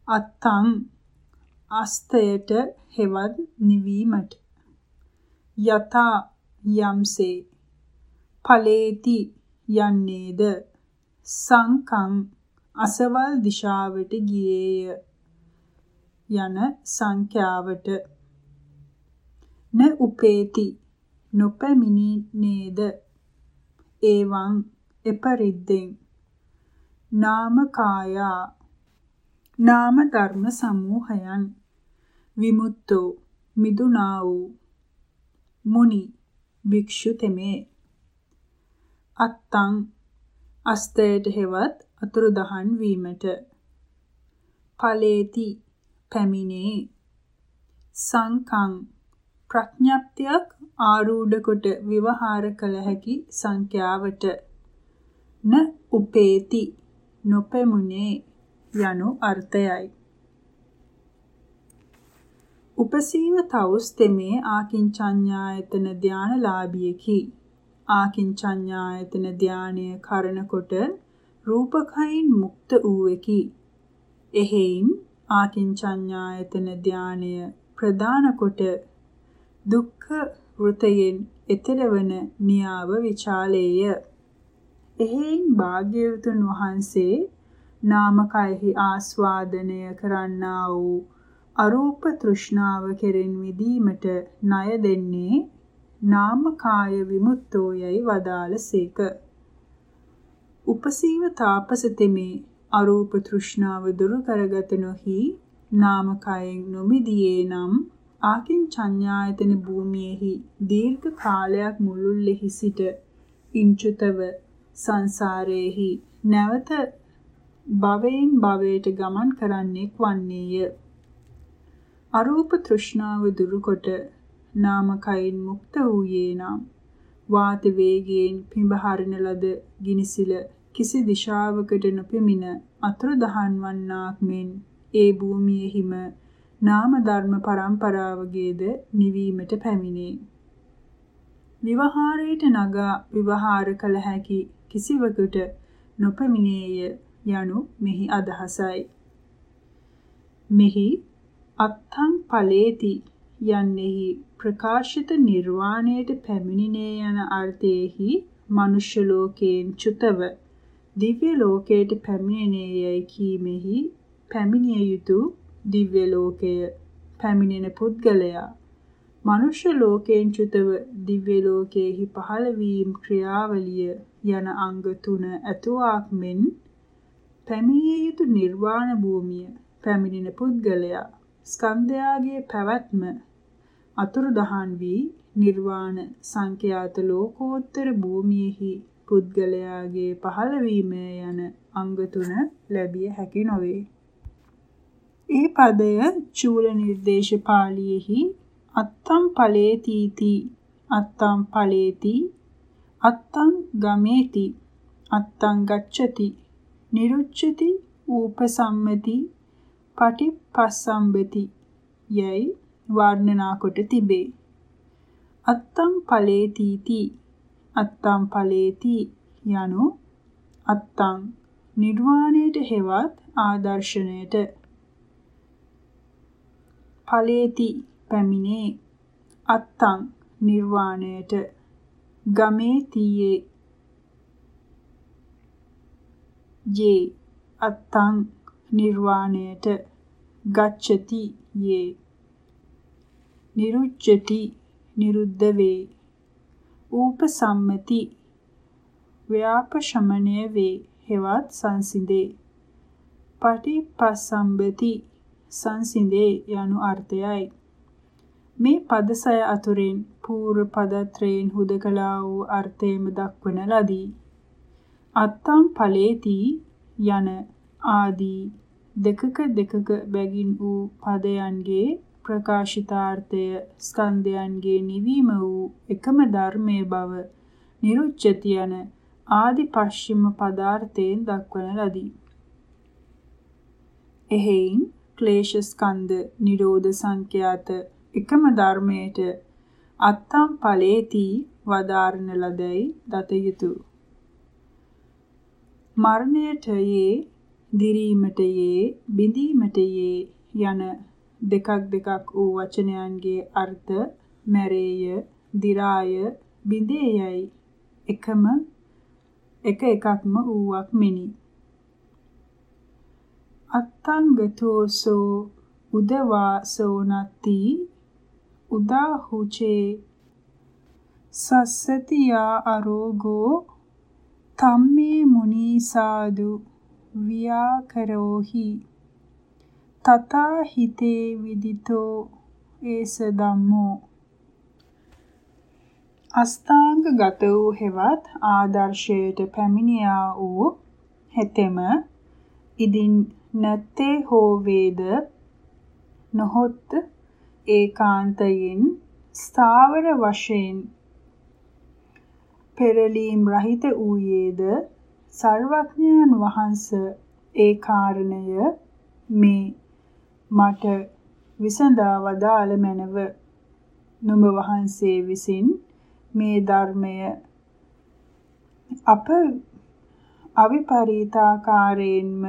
අත්තං අස්තයට හෙවත් නිවීමට. යතා යම්සේ ඵලේති යන්නේද? සංකං අසවල් දිශාවට ගියේය. යන සංඛ්‍යාවට. න උපේති නොපැමිණි නේද? එවං එපරිද්දෙන්. නාමකායා නාම ධර්ම සමූහයන්. විමුක්තෝ මිදුනා වූ. මුනි භික්ෂු තෙමේ. අත්තං අස්තයට හෙවත් අතුරුදහන් වීමට. ඵලේති. පැමිණේ. සංකං ප්‍රඥප්තියක් ආරූඪ කොට විවහාර කළ හැකි සංඛ්‍යාවට. න උපේති. නොපෙමුනේ යනු අර්ථයයි. උපසීව තවුස් තෙමේ ආකින්චඤ්ඤායතන ධානලාභියකි. ආකින්චඤ්ඤායතන ධානය කරන කොට රූපකයින් මුක්ත වූෙකි. එහෙයින් ආකින්චඤ්ඤායතන ධානය ප්‍රදාන කොට දුක්ඛ වෘතයෙන් එතරවන නියාව විචාලේය. එහෙයින් භාග්‍යවතුන් වහන්සේ නාමකයෙහි ආස්වාදනය කරන්නා වූ අරූප තෘෂ්ණාව කෙරෙන් විදීමට ණය දෙන්නේ නාමකාය විමුක්තෝ යයි වදාළසේක. උපසීව තාපස තෙමේ අරූප තෘෂ්ණාව දුරු කරගත නොහි නාමකයෙන් නොමිදියේ නම් ආකින් චඤ්ඤායතන භූමියේහි දීර්ඝ කාලයක් මුළුල්ලෙහි සිට ඉංචුතව සංසාරයේහි නැවත භවයෙන් භවයට ගමන් කරන්නෙක් වන්නේය. අරූප තෘෂ්ණාව දුරුකොට නාමකයින් මුක්ත වූයේ නම් වාත වේගයෙන් පිඹහරින ලද ගිනිසිල කිසි දිශාවකට නොපෙමින අතුරු දහන් වන්නාක් මෙන් ඒ භූමියෙහිම නාම ධර්ම පරම්පරාවගේද නිවීමට පැමිණේ. විවහාරයට නගා විවහාර කළ හැකි කිසිවකුට නොපැමිණේය යනු මෙහි අදහසයි. මෙහි අත්තං ඵලේති යන්නේහි ප්‍රකාශිත නිර්වාණයට පැමිණිනේ යන අර්ථයේහි මනුෂ්‍ය ලෝකයෙන් චුතව දිව්‍ය ලෝකයට පැමිණෙන්නේ යයි කීමෙහි පැමිණිය යුතු දිව්‍ය ලෝකය පැමිණෙන පුද්ගලයා. මනුෂ්‍ය ලෝකයෙන් චුතව දිව්‍ය ලෝකයේහි පහළ වීම ක්‍රියාවලිය යන අංග තුන ඇතුවාක් මෙන් පැමිණිය යුතු නිර්වාණ භූමිය පැමිණෙන පුද්ගලයා. ස්කන්ධයාගේ පැවැත්ම අතුරුදහන් වී නිර්වාණ සංඛ්‍යාත ලෝකෝත්තර භූමියෙහි පුද්ගලයාගේ පහළවීම යන අංග තුන ලැබිය හැකි නොවේ. ඒ පදය චූල නිර්දේශ පාළියේහි අත්තම් ඵලේතිති අත්තම් ඵලේති අත්තං ගමේති අත්තං ගච්ඡති නිරුච්ඡති ූපසම්මති පටිපස්සම්බති යයි වර්ණනා කොට තිබේ අත්තං ඵලේතිති අත්තං ඵලේති යනු අත්තං නිර්වාණයට හෙවත් ආදර්ශණයට. ඵලේති පැමිණේ අත්තං නිර්වාණයට. ගමේ තියේ යේ අත්තං නිර්වාණයට. ගච්ඡති යේ නිරුච්ඡති නිරුද්ධ වේ ූපසම්මති ව්‍යාපශමණය වේ හෙවත් සංසිඳේ. පටිපස්සම්බති සංසිඳේ යනු අර්ථයයි. මේ පදසය අතුරින් පූර්ව පදත්‍රයෙන් හුදකලා වූ අර්ථයම දක්වන ලදී. අත්තම් ඵලේති යන ආදී දෙකක දෙකක බැගින් වූ පදයන්ගේ ප්‍රකාශිතාර්ථය ස්කන්ධයන්ගේ නිවීම වූ එකම ධර්මයේ බව නිරුච්චති යන ආදි පශ්චිම පදාර්ථයෙන් දක්වන ලදී. එහෙයින් ක්ලේශ ස්කන්ධ නිරෝධ සංඛ්‍යාත එකම ධර්මයට අත්තම් ඵලේති වදාරන ලදැයි දත යුතුය. මරණයට යේ දිරීමට යේ බිඳීමට යේ යන දෙකක් දෙකක් වූ වචනයන්ගේ අර්ථ මැරේය දිරාය බිඳේයයි. එකම එක එකක්ම වූවක් මෙනි. අත්තංගතෝසෝ උදවාසෝ නත්ති උදාහුචේ සස්සතියා අරෝගෝ තම්මේ මුනීසාදු ව්‍යාකරෝහි. තතා හිතේ විදිතෝ ඒස ධම්මෝ. අස්ථාංග ගත වූ හෙවත් ආදර්ශයට පැමිණියා වූ හෙතෙම ඉදින් නැත්තේ හෝ වේද නොහොත් ඒකාන්තයෙන් ස්ථාවර වශයෙන් පෙරලීම් රහිත වූයේද සර්වඥයන් වහන්ස ඒ කාරණය මේ මට විසඳා වදාළ මැනව නුඹ වහන්සේ විසින් මේ ධර්මය අප අවිපරීතාකාරයෙන්ම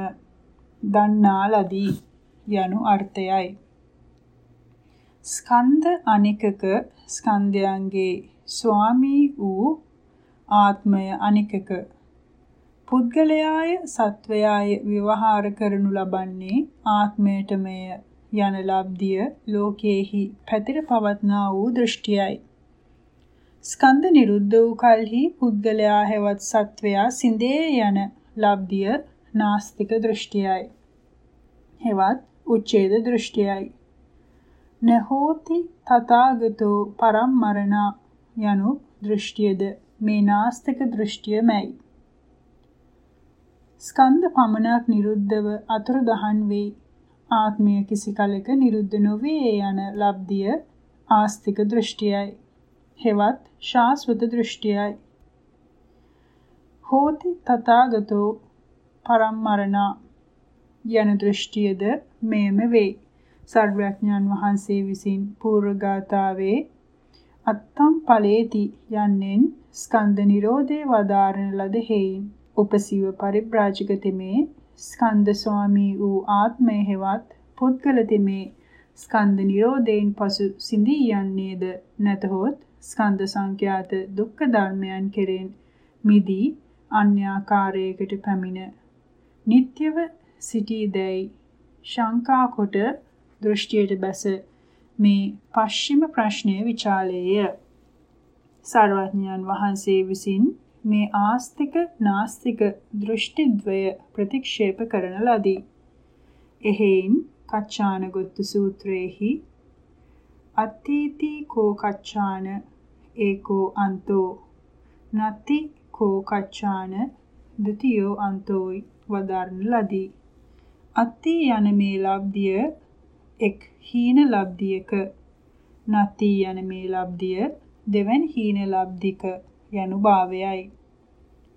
දන්නා ලදී යනු අර්ථයයි. ස්කන්ධ අනිකක ස්කන්ධයන්ගේ ස්වාමී වූ ආත්මය අනිකක පුද්ගලයාය සත්වයාය විවහාර කරනු ලබන්නේ ආත්මයටමය යන ලබ්ධිය ලෝකේහි පැතිර පවත්නා වූ දෘෂ්ටියයි. ස්කන්ධ නිරුද්ධ වූ කලෙහි පුද්ගලයා හැවත් සත්වයා සිඳේ යන ලබ්ධිය නාස්තික දෘෂ්ටියයි. හෙවත් උච්ඡේද දෘෂ්ටියයි. නහෝති තථාගතෝ පරම්මරණා යනු දෘෂ්ටියද මේ නාස්තික දෘෂ්ටියමයි. ස්කන්ධ පමණක් නිරුද්ධව අතුරුදහන් වේ. ආත්මය කිසි කලෙක නිරුද්ධ නොවේ යන ලබ්ධිය ආස්තික දෘෂ්ටියයි. හෙවත් ශාස්වත දෘෂ්ටියයි. හෝති තථාගතෝ පරම්මරණා යන දෘෂ්ටියද මෙයම වේ. සර්වඥාන් වහන්සේ විසින් පූර්වගාතාවේ අත්තම් ඵලේති යන්නෙන් ස්කන්ධ නිරෝධේ වදාරන ලද හේයින් උපසීව පරිබ්‍රාජක තෙමේ ස්කන්ධ ස්වාමී වූ ආත්මය හෙවත් පුද්ගල තෙමේ ස්කන්ධ නිරෝධයෙන් පසු සිඳී යන්නේද නැතහොත් ස්කන්ධ සංඛ්‍යාත දුක්ඛ ධර්මයන් කෙරෙන් මිදී අන්‍යාකාරයකට පැමිණ නිට්‍යව සිටීදැයි ශංකා කොට දෘෂ්ටියට බැස මේ පශ්චිම ප්‍රශ්නය විචාලේය. සර්වඥයන් වහන්සේ විසින් මේ ආස්තික නාස්තික දෘෂ්ටිද්වය ප්‍රතික්ෂේප කරන ලදී. එහෙයින් කච්චානගොත්තු සූත්‍රයේහි අත්ථීති කෝ කච්චාන ඒකෝ අන්තෝ නති කෝ කච්චාන ද්විතියෝ අන්තෝයි වදාරන ලදී. අත්ති යන මේ ලබ්ධිය එක් හීන ලබ්ධියක නති යන මේ ලබ්ධිය දෙවැනි හීන ලබ්ධික යනු භාවයයි.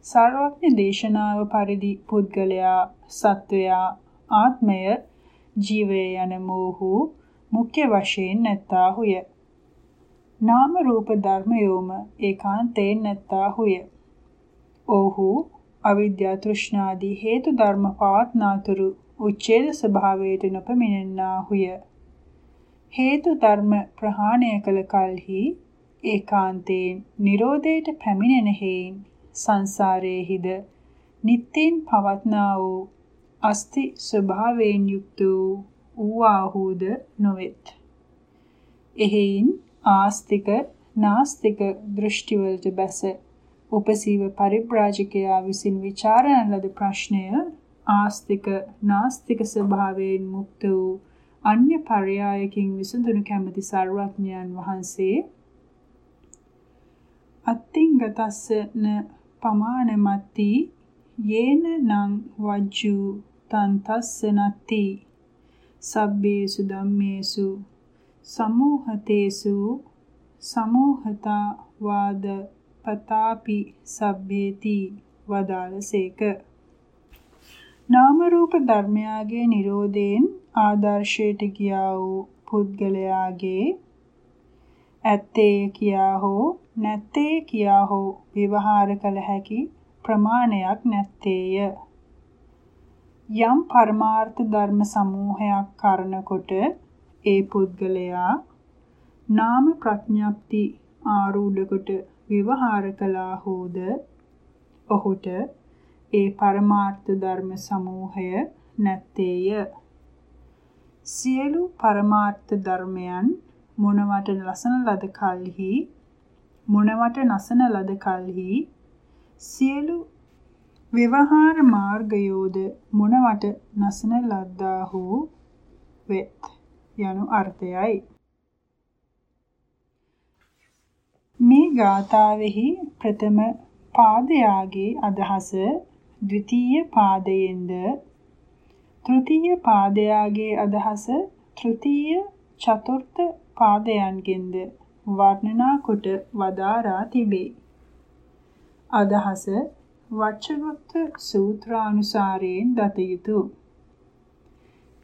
සර්වඥ දේශනාව පරිදි පුද්ගලයා සත්වයා ආත්මය ජීවය යන මෝහු මුඛ්‍ය වශයෙන් නැත්තාහුය. නාම රූප ධර්මයෝම ඒකාන්තයෙන් නැත්තාහුය. ඔහු අවිද්‍යා තෘෂ්ණාදී හේතු ධර්ම පවත්නාතුරු උච්ඡේද ස්වභාවයට නොපමිනෙන්නාහුය. හේතු ධර්ම ප්‍රහාණය කළ කලෙහි ඒකාන්තයෙන් Nirodheට පැමිණෙන හේයින් සංසාරයේහිද නිත්‍යයෙන් පවත්නා වූ අස්ති ස්වභාවයෙන් යුක්ත වූ ඌආහුද නොවෙත්. එහෙයින් ආස්තික නාස්තික දෘෂ්ටිවලට බැස උපසීව පරිබ්‍රාජකයා විසින් ਵਿਚාරණ ලද ප්‍රශ්නය ආස්තික නාස්තික ස්වභාවයෙන් මුක්ත වූ අන්‍ය පරයායකින් විසඳුණු කැමැති සර්වඥයන් වහන්සේ අත්තිං ගතස්සන පමානමත්ති යේන නං වජ්ජු තන්තස්ස නත්ති. සබ්බේසු ධම්මේසු සමෝහතේසු සමෝහතා වාද පතාපි සබ්බේති වදාළසේක. නාම රූප ධර්මයාගේ Nirodhen ආදර්ශයට ගියා වූ පුද්ගලයාගේ ඇත්තේ කියා හෝ නැත්තේ කියා හෝ විවහාර කළ හැකි ප්‍රමාණයක් නැත්තේය. යම් පරමාර්ථ ධර්ම සමූහයක් කරනකොට ඒ පුද්ගලයා නාම ප්‍රඥප්ති ආරූඪ කොට විවහාර කළා හෝද ඔහුට ඒ පරමාර්ථ ධර්ම සමූහය නැත්තේය. සියලු පරමාර්ථ ධර්මයන් මොනවට ලසන ලද කල්හි මොනවට නසන ලද කල්හි? සියලු ව්‍යවහාර මාර්ගයෝද මොනවට නසන ලද්දාහු වෙත්? යනු අර්ථයයි. මේ ගාථාවෙහි ප්‍රථම පාදයාගේ අදහස ද්විතීය පාදයෙන්ද? තෘතීය පාදයාගේ අදහස තෘතීය චතුර්ථ පාදයන්ගෙන්ද? වර්ණනා කොට වදාරා තිබේ. අදහස වච්චගොත්ත සූත්‍රානුසාරයෙන් දත යුතුය.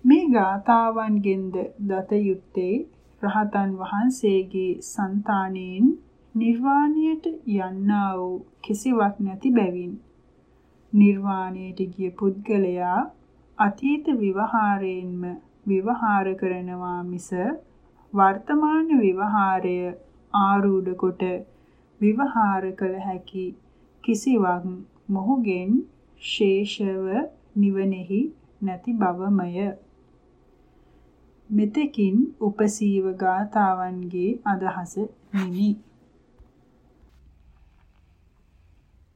මේ ගාථාවන්ගෙන්ද දත යුත්තේ රහතන් වහන්සේගේ సంతාණයෙන් නිර්වාණයට යන්නා වූ කිසිවක් නැති බැවින් නිර්වාණයට ගිය පුද්ගලයා අතීත විවහාරයෙන්ම විවහාර කරනවා මිස වර්තමාන විවහාරය ආරූඪ කොට විවහාර කළ හැකි කිසිවක් මොහුගෙන් ශේෂව නිවනෙහි නැති බවමය. මෙතෙකින් උපසීව ගාථාවන්ගේ අදහස නිමි.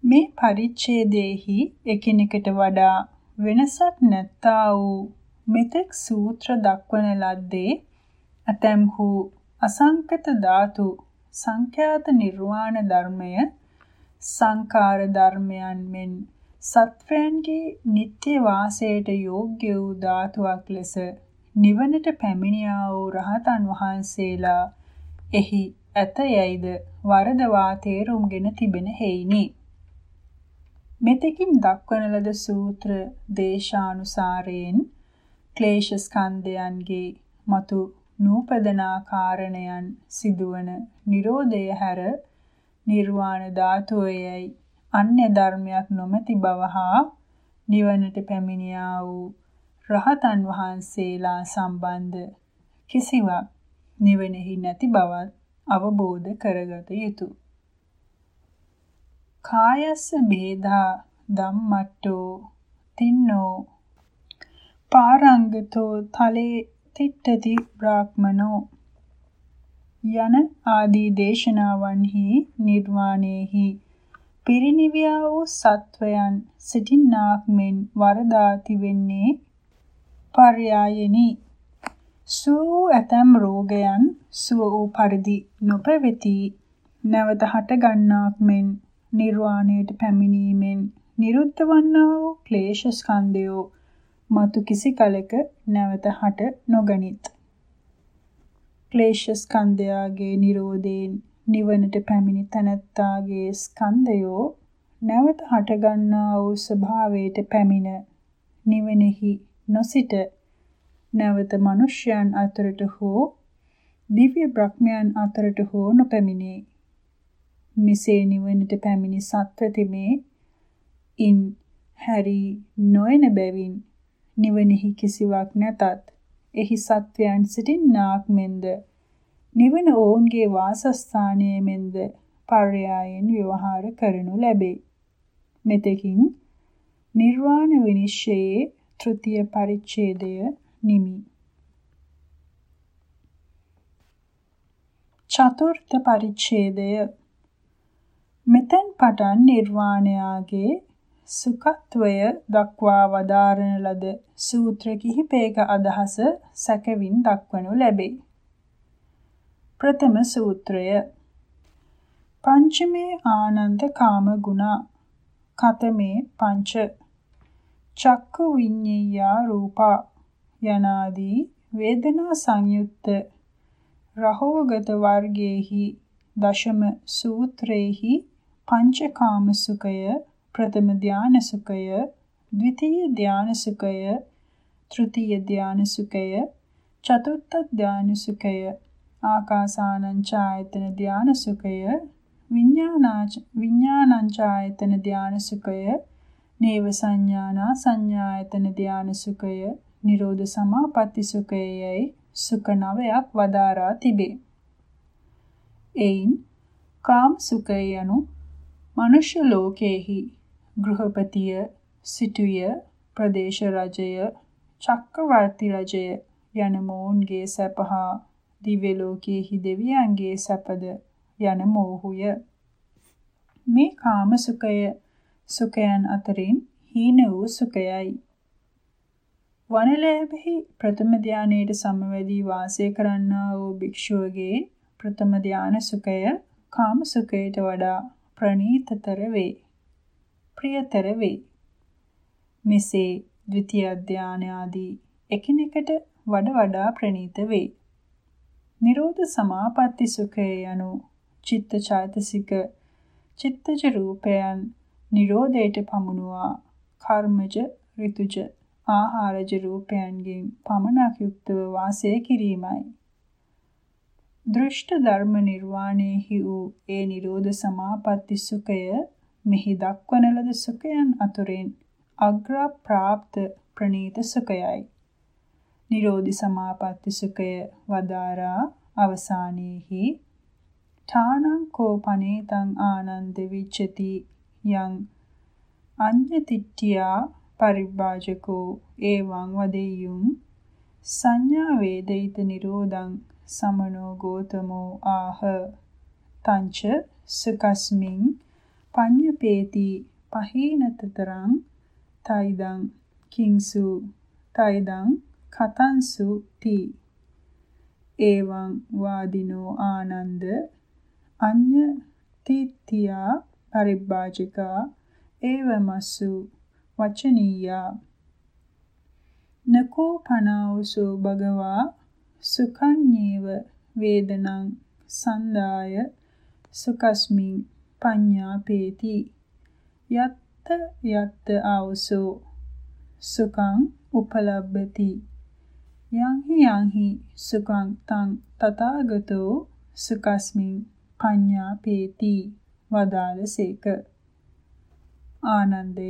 මේ පරිච්ඡේදයේහි එකිනෙකට වඩා වෙනසක් නැත්තා වූ මෙතෙක් සූත්‍ර දක්වන ලද්දේ ඇතැම්හු අසංකත ධාතු සංඛ්‍යාත නිර්වාණ ධර්මය සංකාර ධර්මයන් මෙන් සත්වයන්ගේ නিত্য වාසයට යෝග්‍ය වූ ධාතුවක් ලෙස නිවනට පැමිණියා වූ රහතන් වහන්සේලා එහි ඇත යයිද වරදවා තේරුම්ගෙන තිබෙන හේිනි. මෙතෙකින් දක්වන ලද සූත්‍ර දේශානුසාරයෙන් ක්ලේශ ස්කන්ධයන්ගේ මතු නූපදනා කාරණයන් සිදුවන Nirodha හැර නිර්වාණ ධාතුවේයි අන්‍ය ධර්මයක් නොමැති බව හා නිවනට පැමිණියා වූ රහතන් වහන්සේලා සම්බන්ධ කිසිවක් නිවනෙහි නැති බවත් අවබෝධ කරගත යුතුය. කායස්ස ભેදා ධම්මට්ටෝ තින්නෝ පාරංගතෝ තලේ තිට්ඨති බ්‍රාහ්මනෝ යන ආදී දේශනාවන්හි නිර්වාණයෙහි පිරිනිවියා වූ සත්වයන් සිටින්නාක් මෙන් වරදා තිබෙන්නේ පර්යායෙනි. සූ ඇතම් රෝගයන් සුව වූ පරිදි නොපෙවෙති. නැවත හට ගන්නාක් මෙන් නිර්වාණයට පැමිණීමෙන් නිරුද්ධ වන්නා වූ ක්ලේශ ස්කන්ධයෝ මතු කිසි කලක නැවත හට නොගනිත්. ක්ලේශ ස්කන්ධයාගේ නිරෝධයෙන් නිවනට පැමිණි තනත්තාගේ ස්කන්ධයෝ නැවත හටගන්නා වූ ස්වභාවයට පැමිණ නිවෙනෙහි නොසිට නැවත මිනිසයන් අතරට හෝ දිව්‍ය බ්‍රහ්මයන් අතරට හෝ නොපැමිණේ. මෙසේ නිවනට පැමිණි සත්වතිමේ ඉන් හැරි නොයන බැවින් නිවනෙහි කිසිවක් නැතත් එහි සත්වයන් සිටින්නාක් මෙන්ද නිවන ඔවුන්ගේ වාසස්ථානයේ මෙන්ද පර්යායෙන් ව්‍යවහාර කරනු ලැබේ. මෙතෙකින් නිර්වාණ විනිශ්චයේ තෘතීය පරිච්ඡේදය නිමි. චතුර්ථ පරිච්ඡේදය මෙතෙන් පටන් නිර්වාණයාගේ සුඛත්වය දක්වා වදාරන ලද සූත්‍ර කිහිපයක අදහස සැකවින් දක්වනු ලැබේ. ප්‍රථම සූත්‍රය. පංචමේ ආනන්ද කාම ගුණ කතමේ පංච. චක්ක විඤ්ඤයා රූපා. යනාදී වේදනා සංයුක්ත රහෝගත වර්ගයේහි දශම සූත්‍රයේහි පංචකාම සුඛය ප්‍රථම ධාන සුඛය ද්විතීය ධාන සුඛය තෘතීය ධාන සුඛය චතුර්ථ ධාන සුඛය ආකාසානං ඡායතන ධාන සුඛය විඥානාච විඥානං ඡායතන ධාන සුඛය නේව සංඥානා සංඥායතන ධාන සුඛය නිරෝධ සමාපatti සුඛයයි සුඛ නවයක් වදාරා තිබේ. එයින් කාම සුඛය යනු මනුෂ්‍ය ලෝකයේහි ගෘහපතිය, සිටුය, ප්‍රදේශ රජය, චක්‍රවර්ති රජය යන මොවුන්ගේ සැප හා දිව්‍ය ලෝකයේහි දෙවියන්ගේ සැපද යන මෝහුය. මේ කාම සුඛය සුඛයන් අතරින් හීන වූ සුඛයයි. වනලෑබෙහි ප්‍රථම ධානයේට සමවැදී වාසය කරන්නා වූ භික්ෂුවගේ ප්‍රථම ධාන සුඛය කාම සුඛයට වඩා ප්‍රණීතතර වේ. ප්‍රියතර වේ. මෙසේ ද්විතීය ධානය ආදී එකිනෙකට වඩා වඩා ප්‍රණීත වේ. නිරෝධ සමාපatti සුඛය යනු චිත්ත චෛතසික චිත්තජ රූපයන් නිරෝධයට පමුණුවා කර්මජ ඍතුජ ආහාරජ රූපයන්ගෙන් පමණක් යුක්තව වාසය කිරීමයි. දෘෂ්ට ධර්ම නිර්වාණයෙහි වූ ඒ නිරෝධ සමාපatti සුඛය මෙහි දක්වන ලද සුඛයන් අතුරෙන් අග්‍ර ප්‍රාප්ත ප්‍රණීත සුඛයයි. නිරෝධි සමාපatti සුඛය වදාරා අවසානයේහි ඨානං කෝපනේතං ආනන්ද විච්ඡති යං අඤ්ඤතිට්ඨියා පරිභාජකෝ එවං වදෙය්‍යුම් සංඥා වේදිත නිරෝධං සමනෝ ගෝතමෝ ආහ තංච සකස්මින් පඤ්ඤපේති පහීනතරං තයිදං කිංසු තයිදං කතංසු ති. එවං වාදිනෝ ආනන්ද අඤ්ඤ තීත්‍යා පරිබ්බාජිකා ඒවමස්සු වචනීයා. නකෝ පනාවසෝ භගවා සුඛඤ්ඤේව වේදනං සන්දාය සුකස්මින් පඤ්ඤාපේති යත්ත යත්ත ආවසෝ. සුඛං උපලබ්බති. යංහි යංහි සුඛං තං තථාගතෝ සුකස්මින් පඤ්ඤාපේති වදාළසේක ආනන්දය.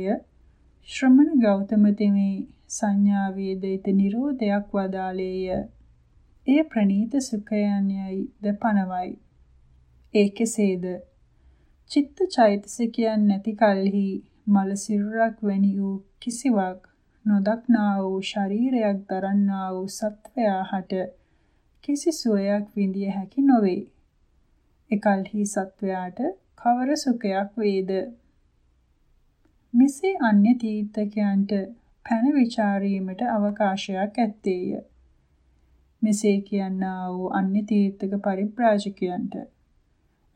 ශ්‍රමණ ගෞතම තෙමේ සංඥා වේදිත නිරෝධයක් වදාළේය. එය ප්‍රනීත සුඛයන්යයි ද පනවයි. ඒ කෙසේද? චිත්ත චෛතසිකයන් නැති කලෙහි මල සිරුරක් වැනි වූ කිසිවක් නොදක්නා වූ ශරීරයක් දරන්නා වූ සත්වයා හට කිසි සුවයක් විඳිය හැකි නොවේ. එකල්හි සත්වයාට කවර සුඛයක් වේද? මෙසේ අන්‍ය තීර්ථකයන්ට පැන ਵਿਚාරීමට අවකාශයක් ඇත්තේය. මෙසේ කියනා වූ අන්‍ය තීර්ථක පරිබ්‍රාජකයන්ට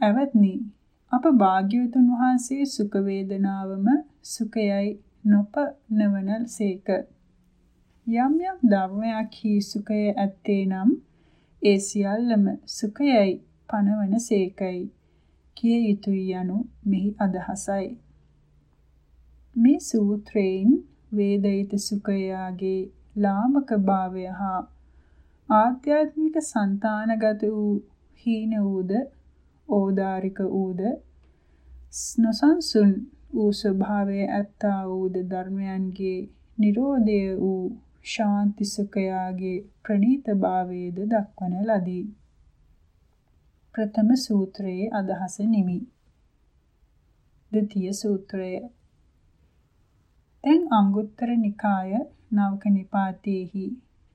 ඇවත්නි අප භාග්‍යවතුන් වහන්සේ සුඛ වේදනාවම සුඛයයි නොපනවන සේක. යම් යම් ධර්මයක් හි සුඛය ඇත්තේ නම් ඒ සියල්ලම සුඛයයි පනවන සේකයි. කිය යුතුය යනු මෙහි අදහසයි. මේ සූත්‍රයෙන් වේදිත සුඛයාගේ ලාමක භාවය හා ආධ්‍යාත්මික సంతානගත වූ හීන වූද ඕදාරික වූද නොසන්සුන් වූ ස්වභාවයේ ඇත්තා වූද ධර්මයන්ගේ Nirodha වූ ශාන්ති සුඛයාගේ ප්‍රණීත භාවයේද දක්වන ලදී. ප්‍රථම සූත්‍රයේ අදහස නිමි. ද්විතීය සූත්‍රය දැන් අංගුත්තර නිකාය නවක නිපාතේහි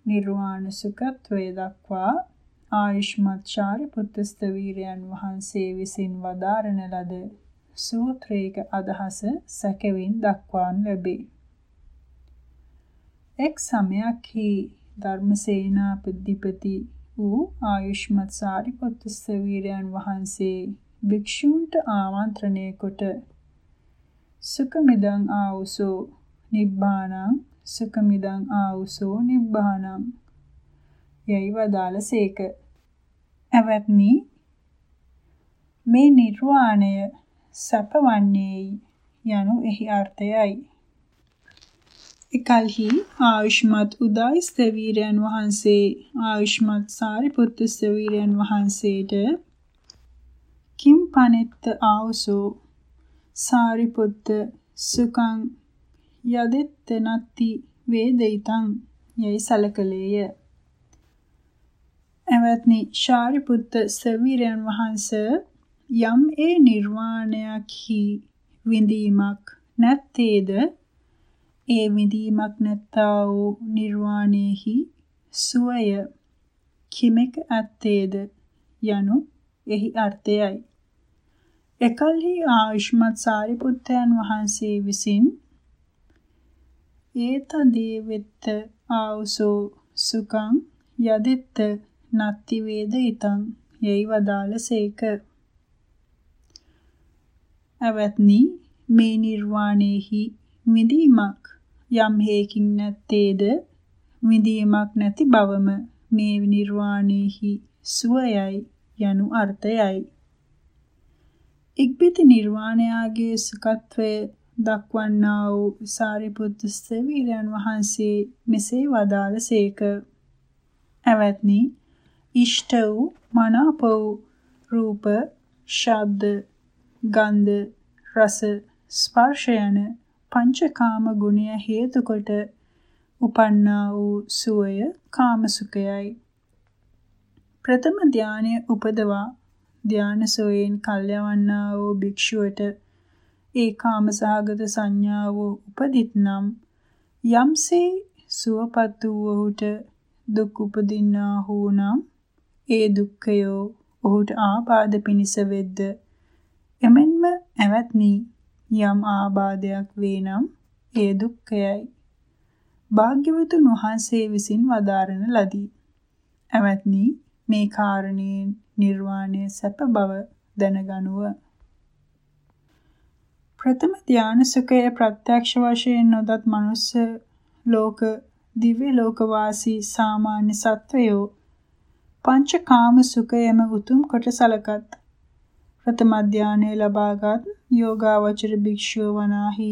නිර්වාණ සුඛත්වය දක්වා ආයුෂ්මත් චාරිපුත්ත ස්තවීරයන් වහන්සේ විසින් වදාරන ලද සූත්‍රයක අදහස සැකවින් දක්වාන් ලැබේ. එක් සමයක්හි ධර්මසේනාපතිපති වූ ආයුෂ්මත් සාරිපුත්ත ස්තවීරයන් වහන්සේ භික්ෂූන්ට ආමන්ත්‍රණය කොට සුඛමිදං ආවුසෝ නිබ්බානං සුඛමිදං ආවුසෝ නිබ්බානං යයි වදාළසේක. එවත්නි මේ නිර්වාණය සැපවන්නේ යනු එහි අර්ථයයි. එකල්හි ආයුෂ්මත් උදායි ස්තවීරයන් වහන්සේ ආයුෂ්මත් සාරිපුත්ත ස්තවීරයන් වහන්සේට කිම් පනෙත්ත ආවසෝ සාරිපුත්ත සුකං යදෙත්ත නත්ති වේදිතං යයි සලකලේය. එවත්නි ශාරිපුත්ත ස්තවීරයන් වහන්සේ යම් ඒ නිර්වාණයක්හි විඳීමක් නැත්තේද ඒ විඳීමක් නැත්තා වූ නිර්වාණයෙහි සුවය කිමෙක ඇත්තේද යනු එහි අර්ථයයි. එකල්හි ආයුෂ්මත් සාරිපුත්තයන් වහන්සේ විසින් ඒත දේවෙත්ත ආවසෝ සුකං යදෙත්ත නත්ති වේදිතං යයි වදාළසේක. අවත්නි මේ නිර්වාණයෙහි විඳීමක් යම් හේකින් නැත්තේද විඳීමක් නැති බවම මේ නිර්වාණයෙහි සුවයයි යනු අර්ථයයි. ඉක්බිති නිර්වාණයාගේ සුඛත්වය දක්වන්නා වූ සාරිපුත්ත ස්තවීරයන් වහන්සේ මෙසේ වදාළසේක. ඇවත්නි ඉෂ්ට වූ මනාප වූ රූප, ශබ්ද, ගන්ධ, රස, ස්පර්ශ යන පංචකාම ගුණය හේතු කොට උපන්නා වූ සුවය කාමසුඛයයි. ප්‍රථම ධානය උපදවා ධාන සෝයෙන් කල්යවන්නා වූ භික්ෂුවට ඒ කාමසහගත සංඥාව උපදිත්නම් යම්සේ සුවපත් වූ දුක් උපදින්නා වූනම් ඒ දුක්ඛයෝ ඔහුට ආබාධ පිනිස වෙද්ද එමෙන්ම ඇවත්නි යම් ආබාධයක් වේ නම් එය දුක්ඛයයි. භාග්‍යවතුන් වහන්සේ විසින් වදාරන ලදී. ඇවත්නි මේ කාරණේ නිර්වාණය සැප බව දැනගනුව. ප්‍රථම ධාන සුඛය ප්‍රත්‍යක්ෂ වශයෙන් නොදත් මනුස්ස ලෝක දිව්‍ය ලෝක වාසී සාමාන්‍ය සත්වයෝ පංචකාම සුඛයම උතුම් කොට සලකත්. ප්‍රථම ධානය ලබාගත් යෝගාවචර භික්ෂුව වනාහි.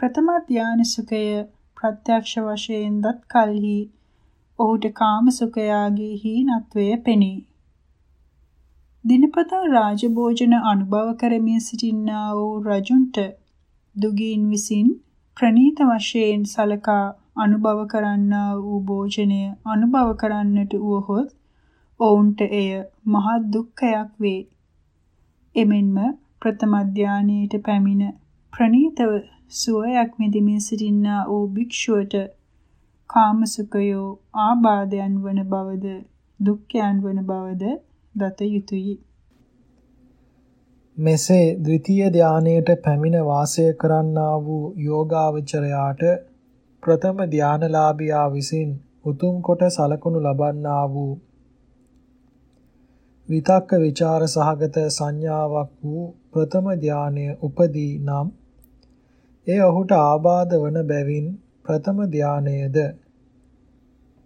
ප්‍රථම ධාන සුඛය ප්‍රත්‍යක්ෂ වශයෙන් දත් කලෙහි. ඔහුට කාම සුඛයාගේ හීනත්වය පෙනේ. දිනපතා රාජභෝජන අනුභව කරමින් සිටින්නා වූ රජුන්ට දුගීන් විසින් ප්‍රනීත වශයෙන් සලකා අනුභව කරන්නා වූ භෝජනය අනුභව කරන්නට උවහොත් ඔවුන්ට එය මහත් දුක්ඛයක් වේ. එමෙන්ම ප්‍රථම ධානයේට පැමිණ ප්‍රණීතව සුවයක් විඳිමින් සිටින්නා වූ භික්ෂුවට කාමසුඛයෝ ආබාධයන් වන බවද දුක්ඛයන් වන බවද දත යුතුය. මෙසේ ද්විතීය ධානයට පැමිණ වාසය කරන්නා වූ යෝගාවචරයාට ප්‍රථම ධානලාභියා විසින් උතුම් කොට සලකනු ලබන්නා වූ විතක්ක ਵਿਚාර සහගත සංඥාවක් වූ ප්‍රථම ධානය උපදී නම් එය ඔහුට ආබාධ වන බැවින් ප්‍රථම ධානයේද?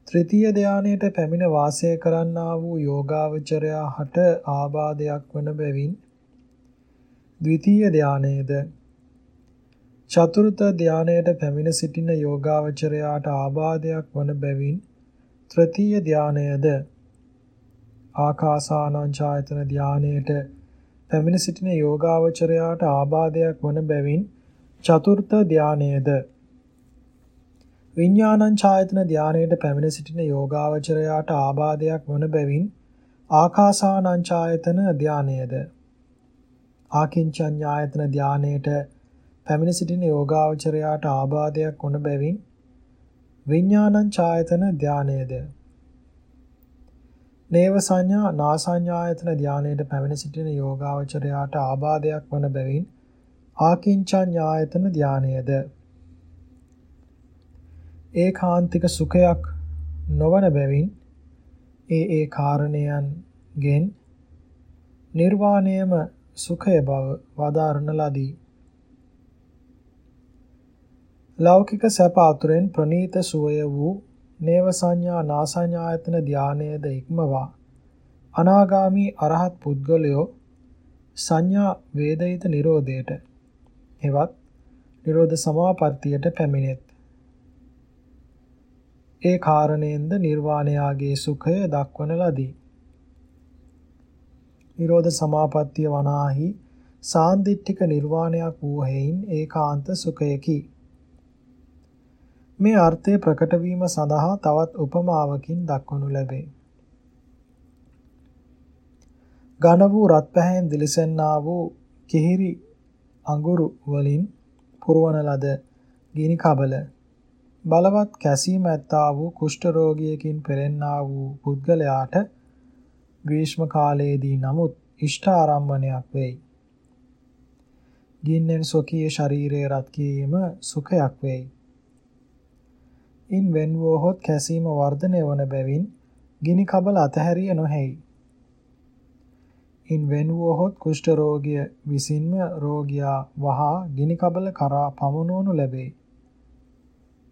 ත්‍රිතීය ධානයට පැමිණ වාසය කරන්නා වූ යෝගාවචරයා හට ආබාධයක් වන බැවින් ද්විතීය ධානයේද? චතුර්ථ ධානයට පැමිණ සිටින යෝගාවචරයාට ආබාධයක් වන බැවින් තෘතීය ධානයේද? ආකාසානං ඡායතන ධානයේට පැමිණ සිටින යෝගාවචරයාට ආබාධයක් වන බැවින් චතුර්ථ ධානයේද? විඥානං ඡායතන ධානයේට පැමිණ සිටින යෝගාවචරයාට ආබාධයක් වන බැවින් ආකාසානං ඡායතන ධානයේද? ආකින්චඤ්ඤායතන ධානයේට පැමිණ සිටින යෝගාවචරයාට ආබාධයක් වන බැවින් විඥානං ඡායතන ධානයේද? නේව සංඥා නාසඤ්ඤායතන ධානයේට පැමිණ සිටින යෝගාවචරයාට ආබාධයක් වන බැවින් ආකින්චඤ්ඤායතන ධානයේද ඒකාන්තික සුඛයක් නොවන බැවින් ඒ ඒ කාරණයන්ගෙන් නිර්වාණයම සුඛය බව වදාරන ලදී. ලෞකික සැප අතුරෙන් ප්‍රනීත සුවය වූ නේව සංඥා නාසඤ්ඤායතන ධානයේද ඉක්මවා අනාගාමි අරහත් පුද්ගලයෝ සංඥා වේදිත නිරෝධයට හෙවත් නිරෝධ සමාපත්තියට පැමිණෙත් ඒ කාරණයෙන්ද නිර්වාණයාගේ සුඛය දක්වන ලදී. නිරෝධ සමාපත්තිය වනාහි සාන්දිට්ඨික නිර්වාණයක් වූ හේයින් ඒකාන්ත සුඛයකි. මේ අර්ථය ප්‍රකට වීම සඳහා තවත් උපමාවකින් දක්වනු ලැබේ. ඝන වූ රත් පැහැයෙන් දිලිසෙන්නා වූ කිහිරි අඟුරු වලින් පුරවන ලද ගිනි කබල බලවත් කැසීම ඇත්තා වූ කුෂ්ඨ රෝගියකින් පෙළෙන්නා වූ පුද්ගලයාට ග්‍රීෂ්ම කාලයේදී නමුත් ඉෂ්ඨ ආරම්භණයක් වෙයි. ගින්නෙන් සොකී ශරීරයේ රත් කීම සුඛයක් වෙයි. ඉන් වෙන් වූහොත් කැසීම වර්ධනය වන බැවින් ගිනි කබල අතහැරිය නොහැයි. ඉන් වෙන් වූහොත් කුෂ්ඨ රෝගිය විසින්ම රෝගියා වහා ගිනි කබල කරා පමුණවනු ලැබේ.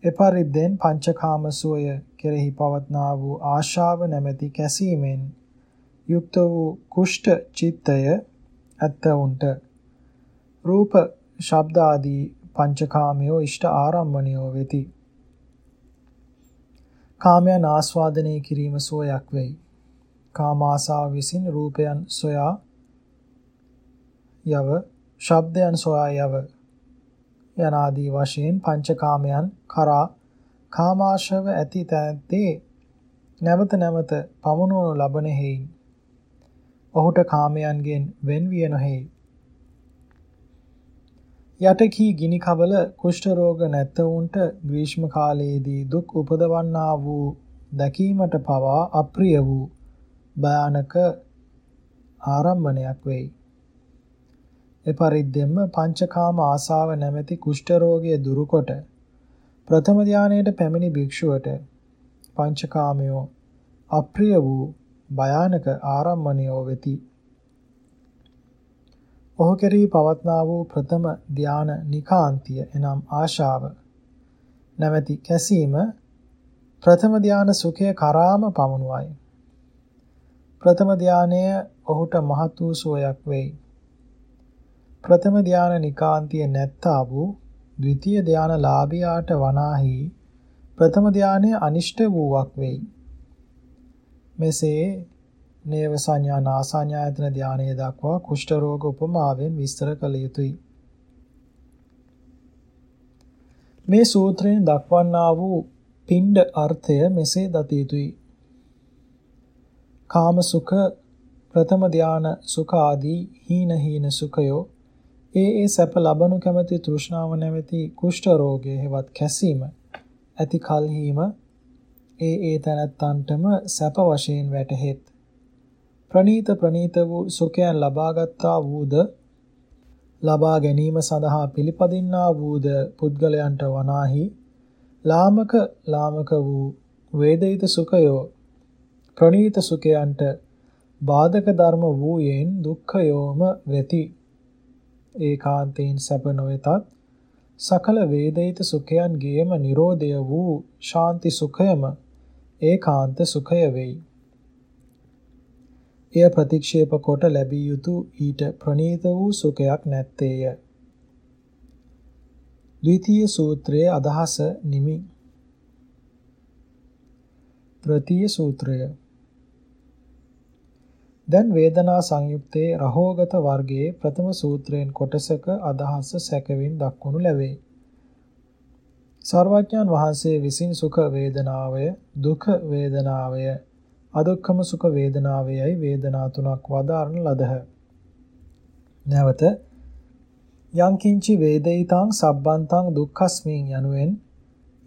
එපරිද්දෙන් පංචකාම සෝය කෙරෙහි පවත්නා වූ ආශාව නැමැති කැසීමෙන් යුක්ත වූ කුෂ්ඨ චිත්තය ඇත්තවුන්ට රූප ශබ්ද ආදී පංචකාමයෝ ඉෂ්ට ආරම්මණයෝ වෙති කාමයන් ආස්වාදනය කිරීම සෝයක් වෙයි. කාමාසාව විසින් රූපයන් සොයා යව ශබ්දයන් සොයා යව. යනාදී වශයෙන් පංචකාමයන් කරා කාමාශව ඇති තැත්තේ නැවත නැවත පමුණවනු ලබන හේයින් ඔහුට කාමයන්ගෙන් වෙන්විය නොහේයි. යටකී ගිනි කබල කුෂ්ඨ රෝග නැත්තවුන්ට ග්‍රීෂ්ම කාලයේදී දුක් උපදවන්නා වූ දැකීමට පවා අප්‍රිය වූ භයානක ආරම්භණයක් වෙයි එපරිද්දෙන්ම පංචකාම ආසාව නැමැති කුෂ්ඨ රෝගය දුරුකොට ප්‍රථම ධානයට පැමිණි භික්ෂුවට පංචකාමයෝ අප්‍රිය වූ භයානක ආරම්මණයෝ වෙති. ඔහු කෙරෙහි පවත්නා වූ ප්‍රථම ධාන නිකාන්තිය එනම් ආශාව නැමැති කැසීම ප්‍රථම ධාන සුඛය කරාම පමුණුවයි. ප්‍රථම ධානය ඔහුට මහත් වූ සුවයක් වෙයි. ප්‍රථම ධාන නිකාන්තිය නැත්තා වූ ද්විතීය ධාන ලාභියාට වනාහි ප්‍රථම ධානය අනිෂ්ට වූවක් වෙයි. මෙසේ නේව සංඥා නාසඤ්ඤායතන ධානයේ දක්වා කුෂ්ඨ රෝග උපමාවෙන් විස්තර කළ යුතුය. මේ සූත්‍රයෙන් දක්වන්නා වූ පිණ්ඩ අර්ථය මෙසේ දත යුතුය. කාම සුඛ ප්‍රථම ධාන සුඛ ආදී හීන හීන සුඛයෝ ඒ ඒ සැප ලබනු කැමැති තෘෂ්ණාව නැමැති කුෂ්ඨ රෝගය හෙවත් කැසීම ඇති කලහිම ඒ ඒ තනත්තන්ටම සැප වශයෙන් වැටහෙත් ප්‍රනීත ප්‍රනීත වූ සුඛයන් ලබාගත්තා වූද ලබා ගැනීම සඳහා පිළිපදින්නා වූද පුද්ගලයන්ට වනාහි ලාමක ලාමක වූ වේදිත සුඛයෝ ප්‍රනීත සුඛයන්ට බාධක ධර්ම වූයෙන් දුක්ඛයෝම වෙති. ඒකාන්තයෙන් සැප නොවෙතත් සකල වේදිත සුඛයන්ගේම Nirodha වූ ශාන්ති සුඛයම ඒකාන්ත සුඛය වෙයි. එය ප්‍රතික්ෂේප කොට ලැබිය යුතු ඊට ප්‍රණීත වූ සුඛයක් නැත්තේය. ද්විතීය සූත්‍රයේ අදහස නිමි. තෘතීය සූත්‍රය දැන් වේදනා සංයුත්තේ රහෝගත වර්ගයේ ප්‍රථම සූත්‍රයෙන් කොටසක අදහස සැකවින් දක්වනු ලැබේ. සර්වඥාන් වහන්සේ විසින් සුඛ වේදනාවය, දුක් වේදනාවය, අදුක්ඛම සුඛ වේදනාවයයි වේදනා තුනක් වදාරන ලදහ. නැවත යං කිංචි වේදිතං සබ්බන්තං දුක්ඛස්මින් යනුවෙන්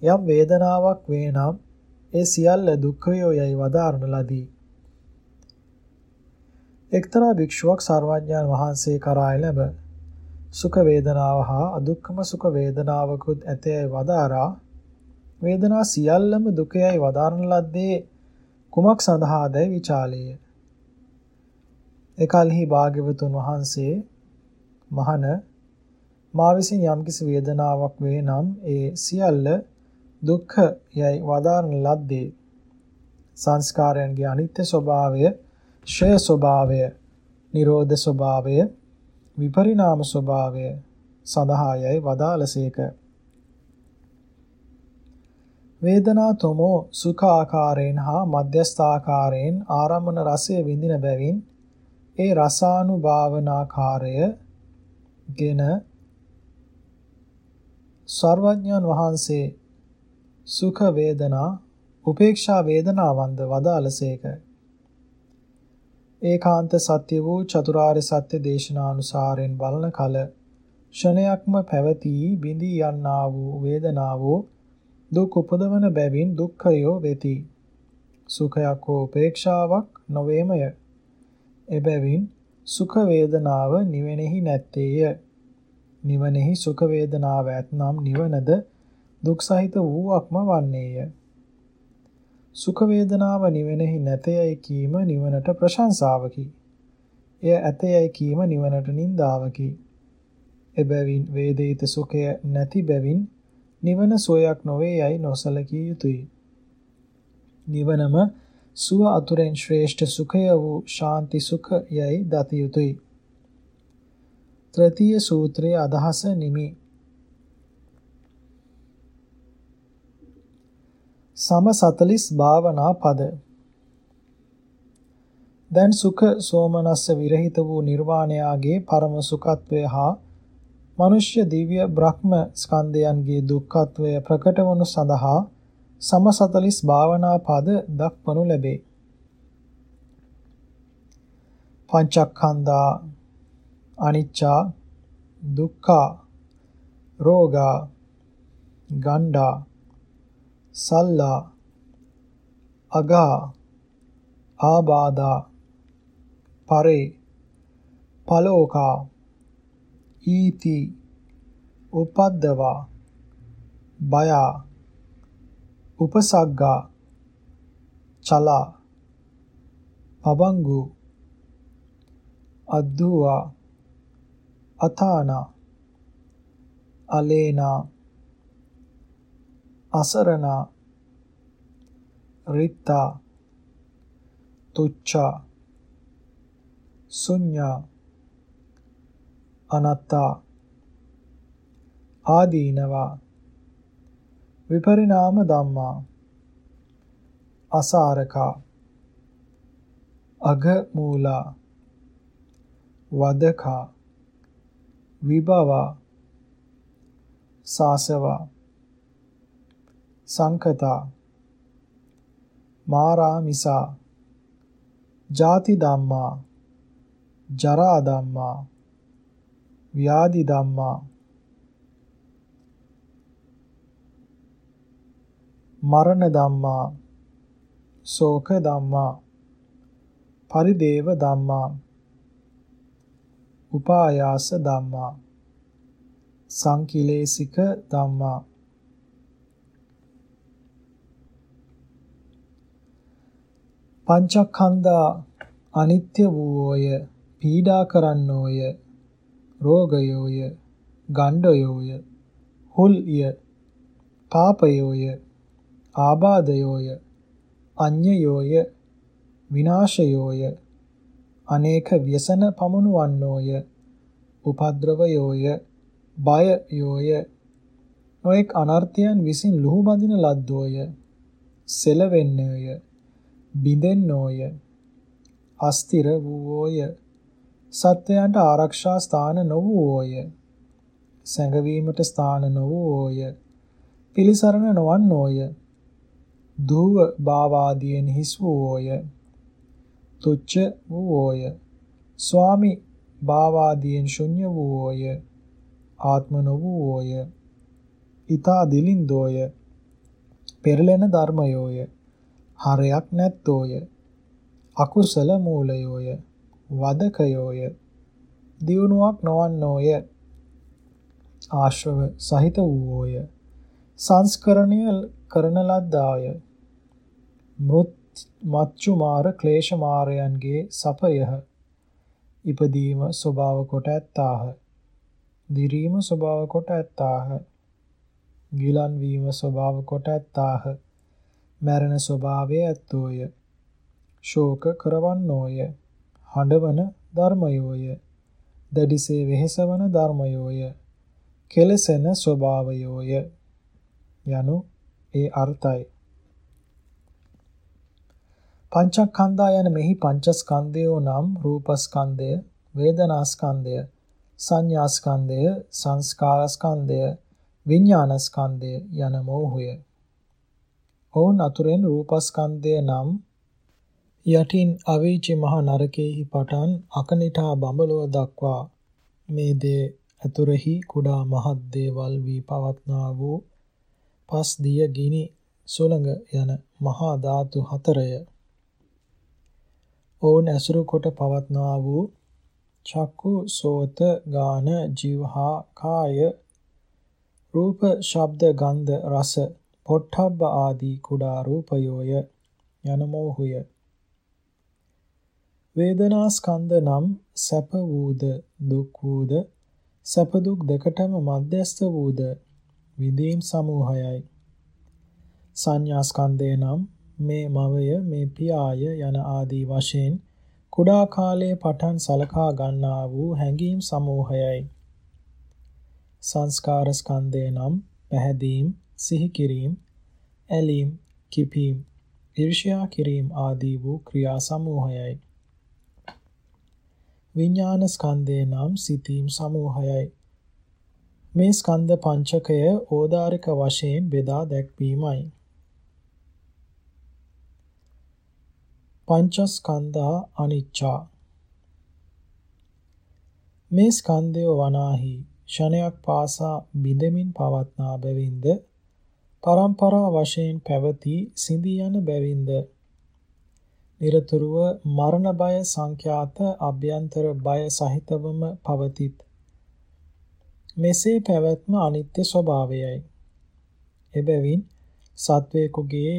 යම් වේදනාවක් වේනම් ඒ සියල්ල දුක්ඛයෝයයි වදාරන ලදී. එක්තරා භික්ෂුවක් සර්වඥාන් වහන්සේ කරා ලැබ සුඛ වේදනාව හා අදුක්ඛම සුඛ වේදනාවකුත් ඇතැයි වදාරා වේදනා සියල්ලම දුකයයි වදාරන ලද්දේ කුමක් සඳහාදයි විචාලේය. එකල්හි භාග්‍යවතුන් වහන්සේ මහන මා විසින් යම්කිසි වේදනාවක් වේ නම් ඒ සියල්ල දුක්ඛ යයි වදාරන ලද්දේ සංස්කාරයන්ගේ අනිත්‍ය ස්වභාවය, ක්ෂය ස්වභාවය, නිරෝධ ස්වභාවය, විපරිණාම ස්වභාවය සඳහායයි වදාළසේක. වේදනා තොමෝ සුඛ ආකාරයෙන් හා මධ්‍යස්ථ ආකාරයෙන් ආරම්මන රසය විඳින බැවින් ඒ රසානුභාවනාකාරය ගෙන සර්වඥාන් වහන්සේ සුඛ වේදනා උපේක්ෂා වේදනාවන්ද වදාළසේක. ඒකාන්ත සත්‍ය වූ චතුරාර්ය සත්‍ය දේශනානුසාරයෙන් බලන කල ෂණයක්ම පැවති බිඳී යන්නා වූ වේදනාවෝ දුක් උපදවන බැවින් දුක්ඛයෝ වෙති. සුඛයක් හෝ උපේක්ෂාවක් නොවේමය. එබැවින් සුඛ වේදනාව නිවෙනෙහි නැත්තේය. නිවනෙහි සුඛ වේදනාව ඇතනම් නිවනද දුක් සහිත වූවක්ම වන්නේය. සුඛ වේදනාව නිවෙනෙහි නැතයයි කීම නිවනට ප්‍රශංසාවකි. එය ඇතයයි කීම නිවනට නින්දාවකි. එබැවින් වේදිත සුඛය නැති බැවින් නිවන සෝයක් නොවේ යයි නොසලකිය යුතුය. නිවනම සුව අතුරෙන් ශ්‍රේෂ්ඨ සුඛය වූ ශාන්ති සුඛ යයි දත යුතුය. තෘතීය සූත්‍රයේ අදහස නිමි. සම 40 භාවනා පද දැන් සුඛ සෝමනස්ස විරහිත වූ නිර්වාණයාගේ පරම සුඛත්වය හා මනුෂ්‍ය දිව්‍ය බ්‍රහ්ම ස්කන්ධයන්ගේ දුක්ඛත්වය ප්‍රකට වනු සඳහා සම 40 භාවනා පද දක්වනු ලැබේ. පංචස්කන්ධා අනිච්චා දුක්ඛා රෝගා ගණ්ඩා සල්ලා අගා ආබාධා පරේ පලෝකා ඊති උපද්දවා බය උපසග්ගා චලා පබංගු අද්දුවා අතාන අලේනා අසරණ රිත්තා තුච්චා ශුඤ්ඤා අනත්තා ආදීනවා විපරිණාම ධම්මා අසාරකා අග මූලා වදකා විභවා සාසවා සංකතා මාරාමිසා ජාති ධම්මා ජරා ධම්මා ව්‍යාධි ධම්මා. මරණ ධම්මා. ශෝක ධම්මා. පරිදේව ධම්මා. උපායාස ධම්මා. සංකිලේසික ධම්මා. පංචඛන්දා අනිත්‍ය වූෝය පීඩා කරන්නෝය. රෝගයෝය ගණ්ඩයෝය හුල්ය පාපයෝය ආබාධයෝය අඤ්ඤයෝය විනාශයෝය අනේක ව්‍යසන පමුණුවන්නෝය උපද්‍රවයෝය බයයෝය නොඑක් අනර්ථයන් විසින් ලුහු බඳින ලද්දෝය සෙලවෙන්නේය බිඳෙන්නෝය අස්තිර වූෝය සත්වයන්ට ආරක්ෂා ස්ථාන නොවූෝය සැඟවීමට ස්ථාන නොවූෝය පිලිසරණ නොවන්නෝය. දූව භාවාදීන් හිස් වූෝය තුච්ච වූෝය ස්වාමි භාවාදීන් ශුන්‍ය වූෝය ආත්ම නොවූෝය ඊතා දිලින්දෝය. පෙරලෙන ධර්මයෝය. හරයක් නැත්තෝය. අකුසල මූලයෝය. වදකයෝය. දියුණුවක් නොවන්නෝය. ආශ්‍රව සහිත වූෝය සංස්කරණය කරන ලද්දාය. මෘත් මච්චු මාර ක්ලේශ මාරයන්ගේ සපයහ. ඉපදීම ස්වභාව කොට ඇත්තාහ. දිරීම ස්වභාව කොට ඇත්තාහ. ගිලන් වීම ස්වභාව කොට ඇත්තාහ. මරණ ස්වභාවය ඇත්තෝය. ශෝක කරවන්නෝය. හඬවන ධර්මයෝය. දැඩිසේ වෙහෙසවන ධර්මයෝය. කෙලසෙන ස්වභාවයෝය. යනු ඒ අර්ථයි. පංචස්කන්ධා යන මෙහි පංචස්කන්ධයෝ නම් රූපස්කන්ධය වේදනාස්කන්ධය සංඥාස්කන්ධය සංස්කාරස්කන්ධය විඥානස්කන්ධය යන මෝහය. ඔවුන් අතුරෙන් රූපස්කන්ධය නම් යටින් අවීචි මහ නරකයේහි පටන් අකනිටා බඹලොව දක්වා මේ දේ අතුරෙහි කුඩා මහත් දේවල් වී පවත්නා වූ පස් දිය ගිනි සුළඟ යන මහා ධාතු හතරය. ඔවුන් ඇසුරු කොට පවත්නා වූ චක්කු සෝත ගාන ජීවහා කාය රූප ශබ්ද ගන්ධ රස පොට්ටබ්බ ආදී කුඩා රූපයෝය යන මෝහය. වේදනා ස්කන්ධ නම් සැප වූද දුක් වූද සැප දුක් දෙකටම මධ්‍යස්ත වූද විදීම් සමූහයයි. සංඥා ස්කන්ධය නම් මේ මවය මේ පියාය යන ආදී වශයෙන් කුඩා කාලයේ පටන් සලකා ගන්නා වූ හැඟීම් සමූහයයි. සංස්කාර ස්කන්ධය නම් පැහැදීම් සිහි කිරීම ඇලීම් කිපීම් ඊර්ෂ්‍යා කිරීම ආදී වූ ක්‍රියා සමූහයයි. විඥාන ස්කන්ධය නම් සිතීම් සමූහයයි. මේ ස්කන්ධ පංචකය ඕදාරික වශයෙන් බෙදා දැක්වීමයි. පංචස්කන්ධා අනිච්චා. මේ ස්කන්ධය වනාහි ෂණයක් පාසා බිඳමින් පවත්නා බැවින්ද පරම්පරා වශයෙන් පැවති සිඳී යන බැවින්ද নিরතුරුව මරණ බය සංඛ්‍යාත අභ්‍යන්තර බය සහිතවම පවතිත්. මෙසේ පැවැත්ම අනිත්‍ය ස්වභාවයයි. එබැවින් සත්වයෙකුගේ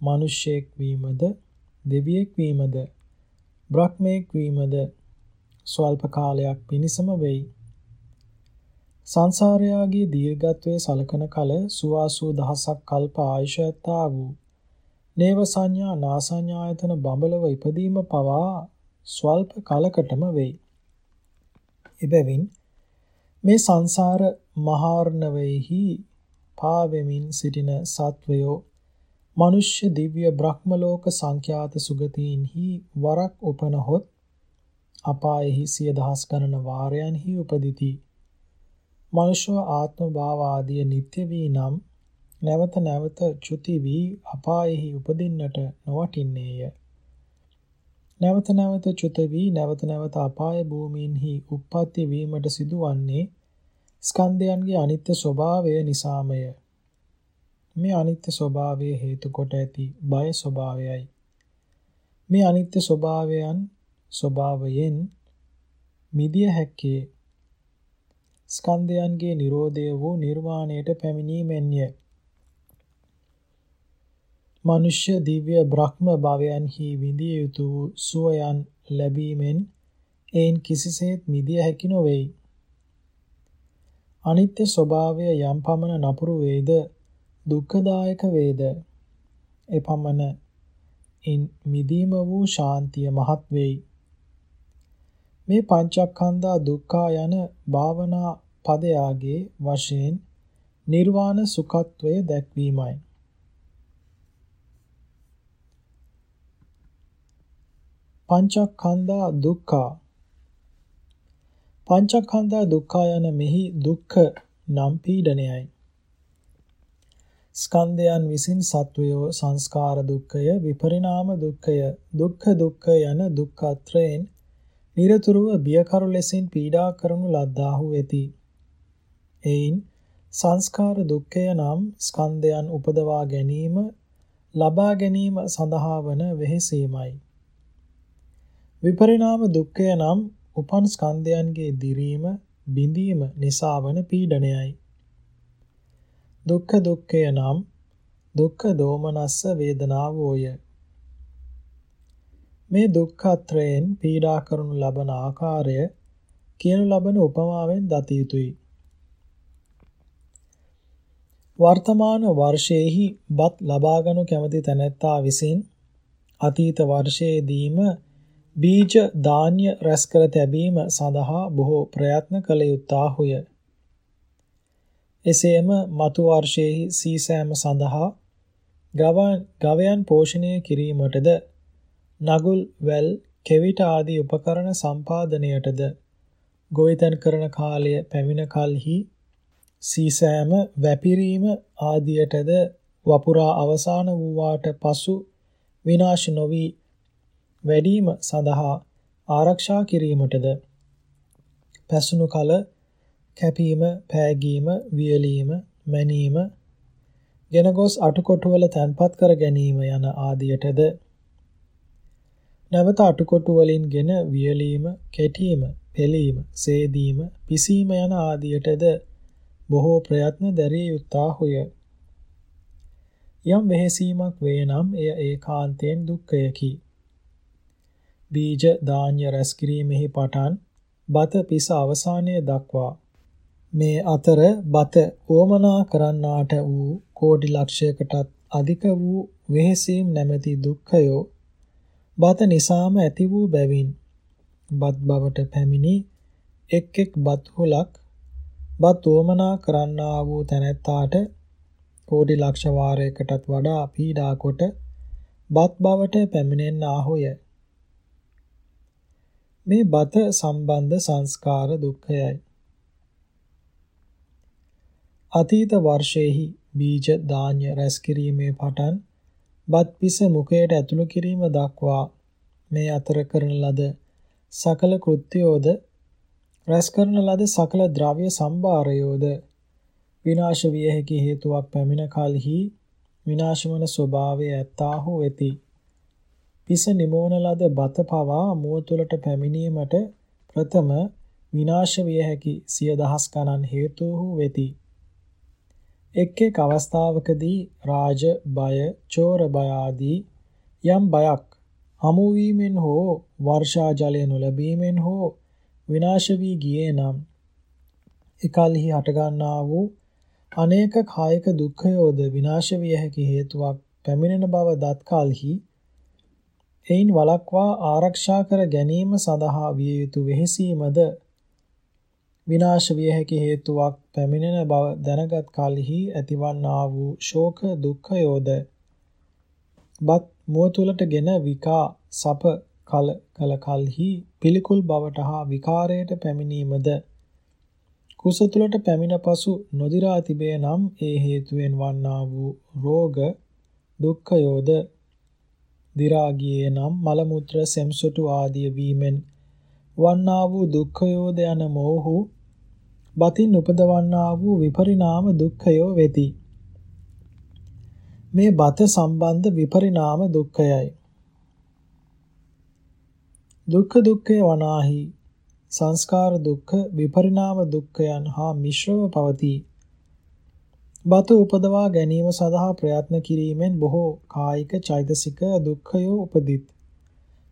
මිනිසෙක් වීමද දෙවියෙක් වීමද බ්‍රහ්මයෙක් වීමද ස්වල්ප කාලයක් පිණිසම වෙයි. සංසාරයාගේ දීර්ඝත්වයේ සලකන කල සුවාසූ දහසක් කල්ප ආයුෂයතා වූ නේව සංඥා නාසඤ්ඤායතන බඹලව ඉපදීම පවා ස්වල්ප කලකටම වෙයි. එබැවින් මේ සංසාර මහාර්ණවෙහි පාවෙමින් සිටින සත්වයෝ මනුෂ්‍ය දිව්‍ය බ්‍රහ්ම ලෝක සංඛ්‍යාත සුගතීන්හි වරක් උපනහොත් අපායෙහි සිය දහස් ගණන වාරයන්හි උපදිති. මනුෂ්‍ය ආත්ම භාව ආදී නිට්ටය වී නම් නැවත නැවත චුති වී අපායෙහි උපදින්නට නොවටින්නේය. නැවත නැවත චුත වී නැවත නැවත අපාය භූමීන්හි උප්පත්ති වීමට සිදුවන්නේ ස්කන්ධයන්ගේ අනිත්‍ය ස්වභාවය නිසාමය. මේ අනිත්‍ය ස්වභාවය හේතු කොට ඇති බය ස්වභාවයයි. මේ අනිත්‍ය ස්වභාවයන් ස්වභාවයෙන් මිදිය හැක්කේ ස්කන්ධයන්ගේ Nirodha වූ නිර්වාණයට පැමිණීමෙන්ය. මනුෂ්‍ය දිව්‍ය බ්‍රහ්ම භවයන්හි විඳිය යුතු සුවයන් ලැබීමෙන් එයින් කිසිසේත් මිදිය හැකි නොවේයි. අනිත්‍ය ස්වභාවය යම් පමණ නපුරු වේද දුක්ඛදායක වේද එපමණ ඉන් මිදීම වූ ශාන්තිය මහත් වෙයි. මේ පංචස්කන්ධා දුක්ඛා යන භාවනා පදයාගේ වශයෙන් නිර්වාණ සුඛත්වය දැක්වීමයි. පංචස්කන්ධා දුක්ඛා පංචස්කන්ධා දුක්ඛා යන මෙහි දුක්ඛ නම් පීඩනයයි. ස්කන්ධයන් විසින් සත්වයෝ සංස්කාර දුක්ඛය විපරිණාම දුක්ඛය දුක්ඛ දුක්ඛ යන දුක්ඛත්‍රයෙන් නිරතුරුව බියකරු ලෙසින් පීඩා කරනු ලද්දාහු වෙති. එයින් සංස්කාර දුක්ඛය නම් ස්කන්ධයන් උපදවා ගැනීම ලබා ගැනීම සඳහා වන වෙහෙසීමයි. විපරිණාම දුක්ඛය නම් උපන් ස්කන්ධයන්ගේ දිරීම බිඳීම නිසා වන පීඩනයයි. දුක්ඛ දුක්ඛය නම් දුක්ඛ දෝමනස්ස වේදනාවෝය. මේ දුක්ඛත්‍රයෙන් පීඩා කරනු ලබන ආකාරය කියනු ලබන උපමාවෙන් දත යුතුය. වර්තමාන වර්ෂයේහි බත් ලබාගනු කැමති තැනැත්තා විසින් අතීත වර්ෂයේදීම බීජ ධාන්‍ය රැස් කර තැබීම සඳහා බොහෝ ප්‍රයත්න කළ යුත්තාහුය. එසේම මතු වර්ෂයේහි සීසෑම සඳහා ගවයන් පෝෂණය කිරීමටද නගුල් වැල් කෙවිට ආදී උපකරණ සම්පාදනයටද ගොවිතැන් කරන කාලය පැමිණ කලෙහි සීසෑම වැපිරීම ආදියටද වපුරා අවසාන වූවාට පසු විනාශ නොවි වැඩිම සඳහා ආරක්ෂා කිරීමටද පැසුණු කල කැපීම පෑගීම වියලීම මැනීම ගෙන ගොස් අටකොටුවල තැන්පත් කර ගැනීම යන ආදියටද නැවත අටකොටු වලින් ගෙන වියලීම කෙටීම පෙලීම සේදීම පිසීම යන ආදියටද බොහෝ ප්‍රයත්න දැරිය යුත්තාහුය යම් වෙහෙසීමක් වේ නම් එය ඒකාන්තයෙන් දුක්ඛයකි. බීජ ධාන්‍ය රැස් කිරීමෙහි පටන් බත පිස අවසානයේ දක්වා මේ අතර බත ඕමනා කරන්නාට වූ කෝටි ලක්ෂයකටත් අධික වූ වෙහෙසීම් නැමැති දුක්ඛයෝ බත නිසාම ඇති වූ බැවින් බත් බවට පැමිණි එක් එක් බත් හුලක් බත් ඕමනා කරන්නා වූ තැනැත්තාට කෝටි ලක්ෂ වාරයකටත් වඩා පීඩා කොට බත් බවට පැමිණෙන්නාහුය. මේ බත සම්බන්ධ සංස්කාර දුක්ඛයයි. අතීත වර්ෂයේහි බීජ ධාන්‍ය රැස් කිරීමේ පටන් බත් පිස මුඛයට ඇතුළු කිරීම දක්වා මේ අතර කරන ලද සකල කෘත්‍යෝද රැස් කරන ලද සකල ද්‍රව්‍ය සම්භාරයෝද විනාශ විය හැකි හේතුවක් පැමිණ කලෙහි විනාශ වන ස්වභාවය ඇත්තාහු වෙති. පිස නිමෝන ලද බත පවා මුව තුලට පැමිණීමට ප්‍රථම විනාශ විය හැකි සිය දහස් ගණන් හේතු වෙති. එක් එක් අවස්ථාවකදී රාජ බය, චෝර බය ආදී යම් බයක් හමු වීමෙන් හෝ වර්ෂා ජලය නොලැබීමෙන් හෝ විනාශ වී ගියේ නම් එකල්හි හටගන්නා වූ අනේක කායික දුක්ඛයෝද විනාශ විය හැකි හේතුවක් පැමිණෙන බව දත් කලෙහි එයින් වළක්වා ආරක්ෂා කර ගැනීම සඳහා විය යුතු වෙහෙසීමද විනාශ විය හැකි හේතුවක් පැමිණෙන බව දැනගත් කලෙහි ඇතිවන්නා වූ ශෝක දුක්ඛයෝද? බත් මුව තුලටගෙන විකා සප කල කල කලෙහි පිළිකුල් බවට හා විකාරයට පැමිණීමද? කුස තුලට පැමිණ පසු නොදිරා තිබේ නම් ඒ හේතුවෙන් වන්නා වූ රෝග දුක්ඛයෝද? දි รา ගියේ නම් මල මුත්‍ර සෙම්සොටු ආදිය වීමෙන් වන්නා වූ දුක්ඛයෝද යන මෝහු බතින් උපදවන්නා වූ විපරිණාම දුක්ඛයෝ වෙති. මේ බත සම්බන්ධ විපරිණාම දුක්ඛයයි. දුක්ඛ දුක්ඛය වනාහි සංස්කාර දුක්ඛ විපරිණාම දුක්ඛයන් හා මිශ්‍රව පවතී. බත උපදවා ගැනීම සඳහා ප්‍රයත්න කිරීමෙන් බොහෝ කායික චෛතසික දුක්ඛයෝ උපදිත්.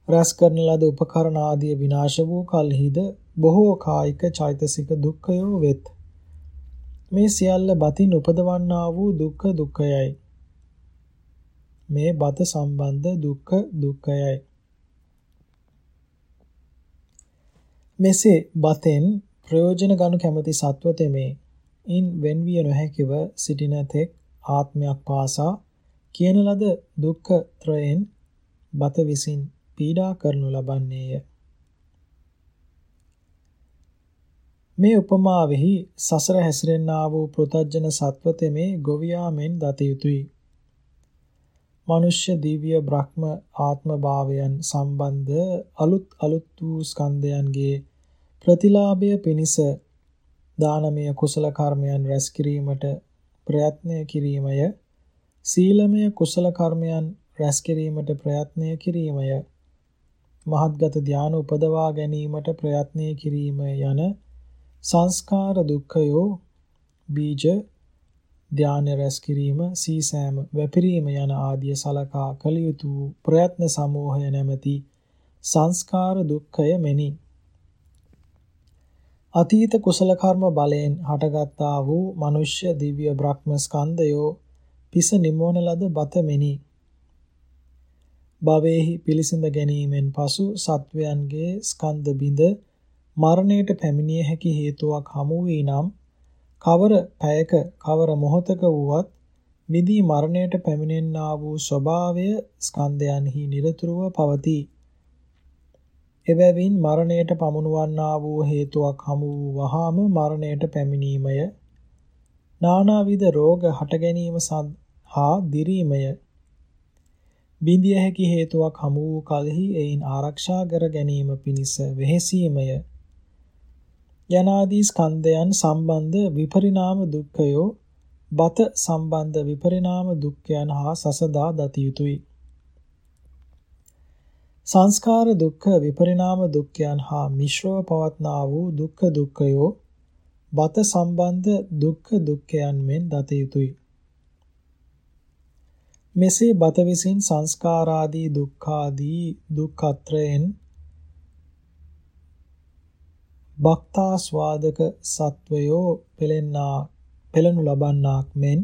රස කරන ලද උපකරණ ආදී විනාශ වූ කල්හිද බොහෝ කායික චෛතසික දුක්ඛයෝ වෙත්. මේ සියල්ල බතින් උපදවන්නා වූ දුක්ඛ දුක්ඛයයි. මේ බත සම්බන්ධ දුක්ඛ දුක්ඛයයි. මෙසේ බතෙන් ප්‍රයෝජන ගනු කැමති සත්ව තෙමේ ඉන් වෙන්විය නොහැකිව සිටින තෙක් ආත්මයක් පාසා කියන ලද දුක්ඛ ත්‍රයෙන් බත විසින් පීඩා කරනු ලබන්නේය. මේ උපමාවෙහි සසර හැසිරෙන්නා වූ පෘතජන සත්වතෙමේ ගොවියා මෙන් දත යුතුය. මනුෂ්‍ය දිව්‍ය බ්‍රහ්ම ආත්ම භාවයන් සම්බන්ධ අලුත් අලුත් වූ ස්කන්ධයන්ගේ ප්‍රතිලාභය පිණිස දානමය කුසල කර්මයන් රැස් කිරීමට ප්‍රයත්නය කිරීමය. සීලමය කුසල කර්මයන් රැස් කිරීමට ප්‍රයත්නය කිරීමය. මහත්ගත ධානය උපදවා ගැනීමට ප්‍රයත්නය කිරීම යන සංස්කාර දුක්ඛයෝ බීජ ධානය රැස් කිරීම සීසෑම වැපිරීම යන ආදිය සලකා කළ යුතු ප්‍රයත්න සමූහය නැමැති සංස්කාර දුක්ඛය මෙනි. අතීත කුසල කර්ම බලයෙන් හටගත්තා වූ මනුෂ්‍ය දිව්‍ය බ්‍රහ්ම ස්කන්ධයෝ පිස නිමෝන ලද බත මෙනි. භවෙහි පිලිසිඳ ගැනීමෙන් පසු සත්වයන්ගේ ස්කන්ධ බිඳ මරණයට පැමිණිය හැකි හේතුවක් හමු වී නම් කවර පැයක කවර මොහොතක වුවත් මිදී මරණයට පැමිණෙන්නා වූ ස්වභාවය ස්කන්ධයන්හි නිරතුරුව පවතී. එබැවින් මරණයට පමුණුවන්නා වූ හේතුවක් හමු වූ වහාම මරණයට පැමිණීමය. නානාවිද රෝග හට ගැනීම සඳහා දිරීමය. බින්දිය හැකි හේතුවක් හමු වූ කලෙහි එයින් ආරක්ෂා කර ගැනීම පිණිස වෙහෙසීමය. යනාදී ස්කන්ධයන් සම්බන්ධ විපරිණාම දුක්ඛයෝ බත සම්බන්ධ විපරිණාම දුක්ඛයන් හා සසදා දති යුතුය. සංස්කාර දුක්ඛ විපරිණාම දුක්ඛයන් හා මිශ්‍රව පවත්නා වූ දුක්ඛ දුක්ඛයෝ බත සම්බන්ධ දුක්ඛ දුක්ඛයන් මෙන් දත යුතුය. මෙසේ බත විසින් සංස්කාරාදී දුක්ඛාදී දුක්ඛත්‍රයෙන් භක්තාස්වාදක සත්වයෝ පෙලෙන්නා පෙළනු ලබන්නාක් මෙන්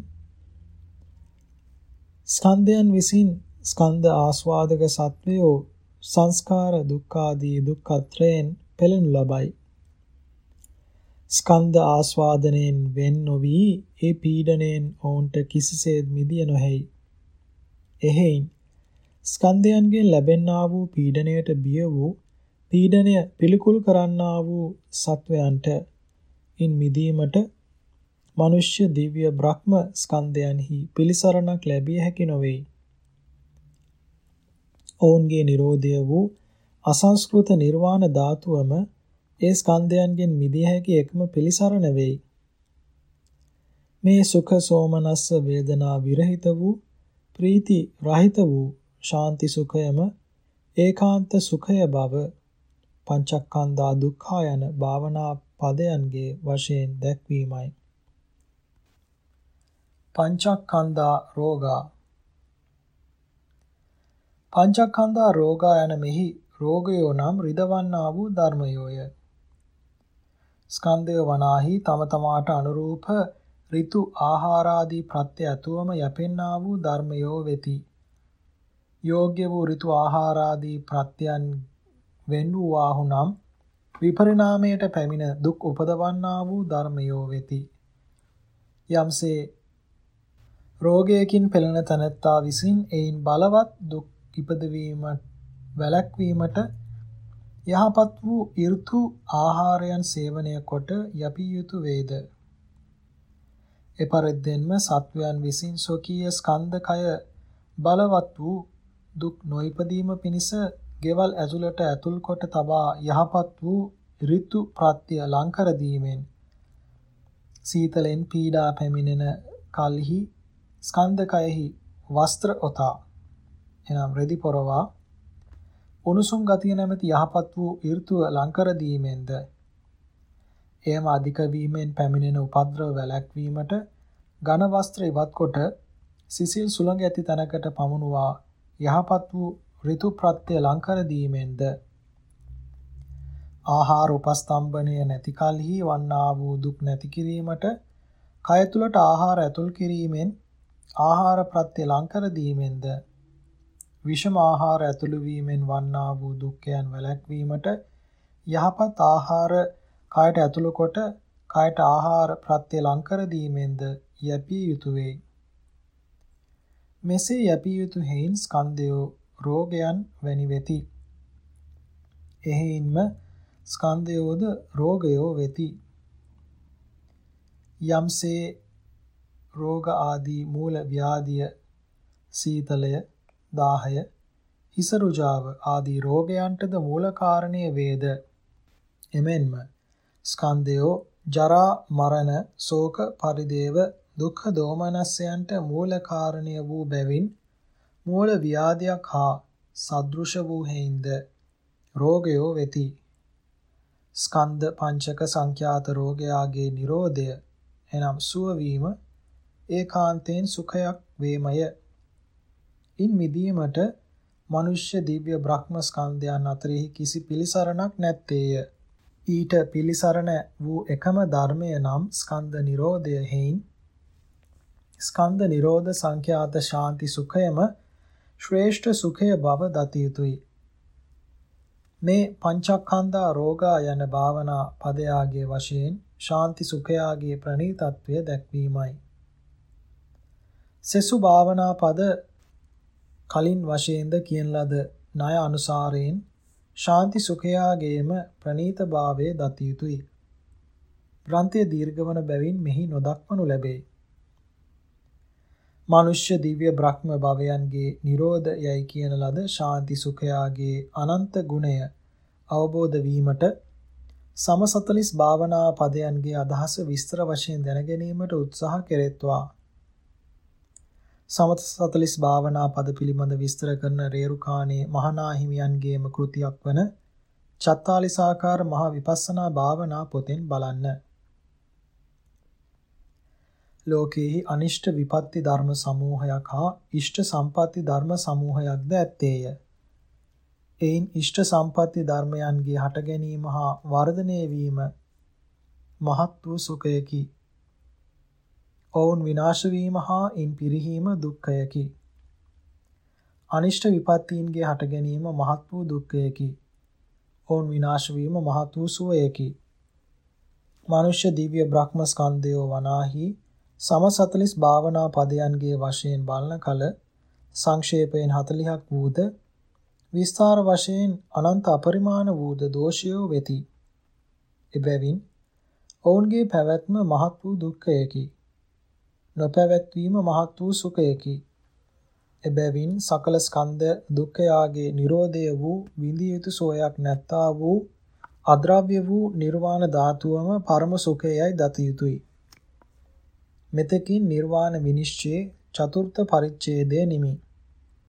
ස්කන්ධයන් විසින් ස්කන්ධ ආස්වාදක සත්වයෝ සංස්කාර දුක්ඛාදී දුක්ඛත්‍රයෙන් පෙළෙනු ලබයි. ස්කන්ධ ආස්වාදනයෙන් වෙන් නොවි ඒ පීඩණයෙන් ඔවුන්ට කිසිසේත් මිදිය නොහැයි. එහෙයින් ස්කන්ධයන්ගෙන් ලැබෙන්නා වූ පීඩණයට බිය වූ පීඩණය පිළිකුල් කරන්නා වූ සත්වයන්ට ඉන් මිදීමට මනුෂ්‍ය දිව්‍ය බ්‍රහ්ම ස්කන්ධයන්හි පිලිසරණක් ලැබිය හැකි නොවේ. ඔවුන්ගේ Nirodhaය වූ අසංස්කෘත නිර්වාණ ධාතුවම ඒ ස්කන්ධයන්ගෙන් මිදිය හැකි එකම පිළිසරණ වෙයි. මේ සුඛ සෝමනස්ස වේදනා විරහිත වූ ප්‍රීති රහිත වූ ශාන්ති සුඛයම ඒකාන්ත සුඛය බව පංචක්ඛන්දා දුක්ඛ යන භාවනා පදයන්ගේ වශයෙන් දැක්වීමයි. පංචක්ඛන්දා රෝගා පංචස්කන්ධා රෝගා යන මෙහි රෝගයෝ නම් රිදවන්නා වූ ධර්මයෝය. ස්කන්ධය වනාහි තම තමාට අනුරූප ඍතු ආහාරාදී ප්‍රත්‍ය ඇතුවම යැපෙන්නා වූ ධර්මයෝ වෙති. යෝග්‍ය වූ ඍතු ආහාරාදී ප්‍රත්‍යයන් වෙන් වූවාහු නම් විපරිණාමයට පැමිණ දුක් උපදවන්නා වූ ධර්මයෝ වෙති. යම්සේ රෝගයකින් පෙළෙන තනත්තා විසින් එයින් බලවත් දුක් ඉපදවීම වැළැක්වීමට යහපත් වූ ඍතු ආහාරයන් සේවනය කොට යපිය යුතු වේද. එපරිද්දෙන්ම සත්වයන් විසින් සොකීය ස්කන්ධකය බලවත් වූ දුක් නොයිපදීම පිණිස ගෙවල් ඇතුළට ඇතුල් කොට තබා යහපත් වූ ඍතු ප්‍රත්‍ය ලංකර දීමෙන් සීතලෙන් පීඩා පැමිණෙන කල්හි ස්කන්ධකයෙහි වස්ත්‍ර ඔතා එනම් රෙදි පොරවා උණුසුම් ගතිය නැමැති යහපත් වූ ඍතුව ලංකර දීමෙන්ද? එයම අධික වීමෙන් පැමිණෙන උපද්‍රව වැළැක්වීමට ඝන වස්ත්‍ර ඉවත් කොට සිසිල් සුළඟ ඇති තැනකට පමුණුවා යහපත් වූ ඍතු ප්‍රත්‍ය ලංකර දීමෙන්ද? ආහාර උපස්තම්භනය නැති කලෙහි වන්නා වූ දුක් නැති කිරීමට කය තුලට ආහාර ඇතුල් කිරීමෙන් ආහාර ප්‍රත්‍ය ලංකර දීමෙන්ද? විෂම ආහාර ඇතුළු වීමෙන් වන්නා වූ දුක්ඛයන් වැළැක්වීමට යහපත් ආහාර කයට ඇතුළු කොට කයට ආහාර ප්‍රත්‍ය ලංකර දීමෙන්ද යැපිය යුතුය වේ. මෙසේ යැපිය යුතු හේයින් ස්කන්ධය රෝගයන් වැනි වෙති. එහෙයින්ම ස්කන්ධයෝද රෝගයෝ වෙති. යම්සේ රෝග ආදී මූල ව්‍යාධිය සීතලය දාහය හිස රුජාව ආදී රෝගයන්ටද මූල කාරණය වේද? එමෙන්ම ස්කන්ධයෝ ජරා මරණ ශෝක පරිදේව දුක්ඛ දෝමනස්යන්ට මූල කාරණය වූ බැවින් මූල ව්‍යාධියක් හා සදෘශ වූ හේින්ද රෝගයෝ වෙති. ස්කන්ධ පංචක සංඛ්‍යාත රෝගයාගේ Nirodhaය එනම් සුව වීම ඒකාන්තයෙන් සුඛයක් වේමය. ඉන් මිදීමට මනුෂ්‍ය දිව්‍ය බ්‍රහ්ම ස්කන්ධයන් අතරෙහි කිසි පිළිසරණක් නැත්තේය. ඊට පිළිසරණ වූ එකම ධර්මය නම් ස්කන්ධ නිරෝධය හේයින් ස්කන්ධ නිරෝධ සංඛ්‍යාත ශාන්ති සුඛයම ශ්‍රේෂ්ඨ සුඛය බව දත යුතුය. මේ පංචස්කන්ධා රෝගා යන භාවනා පදයාගේ වශයෙන් ශාන්ති සුඛයාගේ ප්‍රණීතත්වය දැක්වීමයි. සෙසු භාවනා පද කලින් වශයෙන්ද කියන ලද ණය අනුසාරයෙන් ශාන්ති සුඛයාගේම ප්‍රනීත භාවයේ දත යුතුය. ග්‍රන්ථය දීර්ඝවන බැවින් මෙහි නොදක්වනු ලැබේ. මනුෂ්‍ය දිව්‍ය බ්‍රහ්ම භවයන්ගේ Nirodha යයි කියන ලද ශාන්ති සුඛයාගේ අනන්ත ගුණය අවබෝධ වීමට සම 40 භාවනා පදයන්ගේ අදහස විස්තර වශයෙන් දැන ගැනීමට උත්සාහ කෙරෙත්වා. සමත 40 භාවනා පද පිළිබඳ විස්තර කරන රේරුකාණේ මහනා හිමියන්ගේම කෘතියක් වන චත්තාලිසාකාර මහ විපස්සනා භාවනා පොතෙන් බලන්න. ලෝකේහි අනිෂ්ට විපත්ති ධර්ම සමූහයක් හා ඉෂ්ට සම්පatti ධර්ම සමූහයක්ද ඇත්තේය. එයින් ඉෂ්ට සම්පatti ධර්මයන්ගේ හට ගැනීම හා වර්ධනය වීම මහත් වූ සුඛයකි. ඔවුන් විනාශ වීම හා ඉන් පිරිහීම දුක්ඛයකි. අනිෂ්ට විපත්තීන්ගේ හට ගැනීම මහත් වූ දුක්ඛයකි. ඔවුන් විනාශ වීම මහත් වූ සුවයකි. මනුෂ්‍ය දිව්‍ය බ්‍රහ්ම ස්කන්ධයෝ වනාහි සම 40 භාවනා පදයන්ගේ වශයෙන් බලන කල සංක්ෂේපයෙන් 40ක් වූද විස්තර වශයෙන් අනන්ත අපරිමාණ වූද දෝෂයෝ වෙති. එබැවින් ඔවුන්ගේ පැවැත්ම මහත් වූ දුක්ඛයකි. නොපැවැත්වීම මහත් වූ සුඛයකි. එබැවින් සකල ස්කන්ධ දුක්ඛයාගේ Nirodhaය වූ විඳිය යුතු සෝයක් නැත්තා වූ අද්‍රව්‍ය වූ නිර්වාණ ධාතුවම පරම සුඛයයි දත යුතුය. මෙතකින් නිර්වාණ විනිශ්චයේ චතුර්ථ පරිච්ඡේදය නිමි.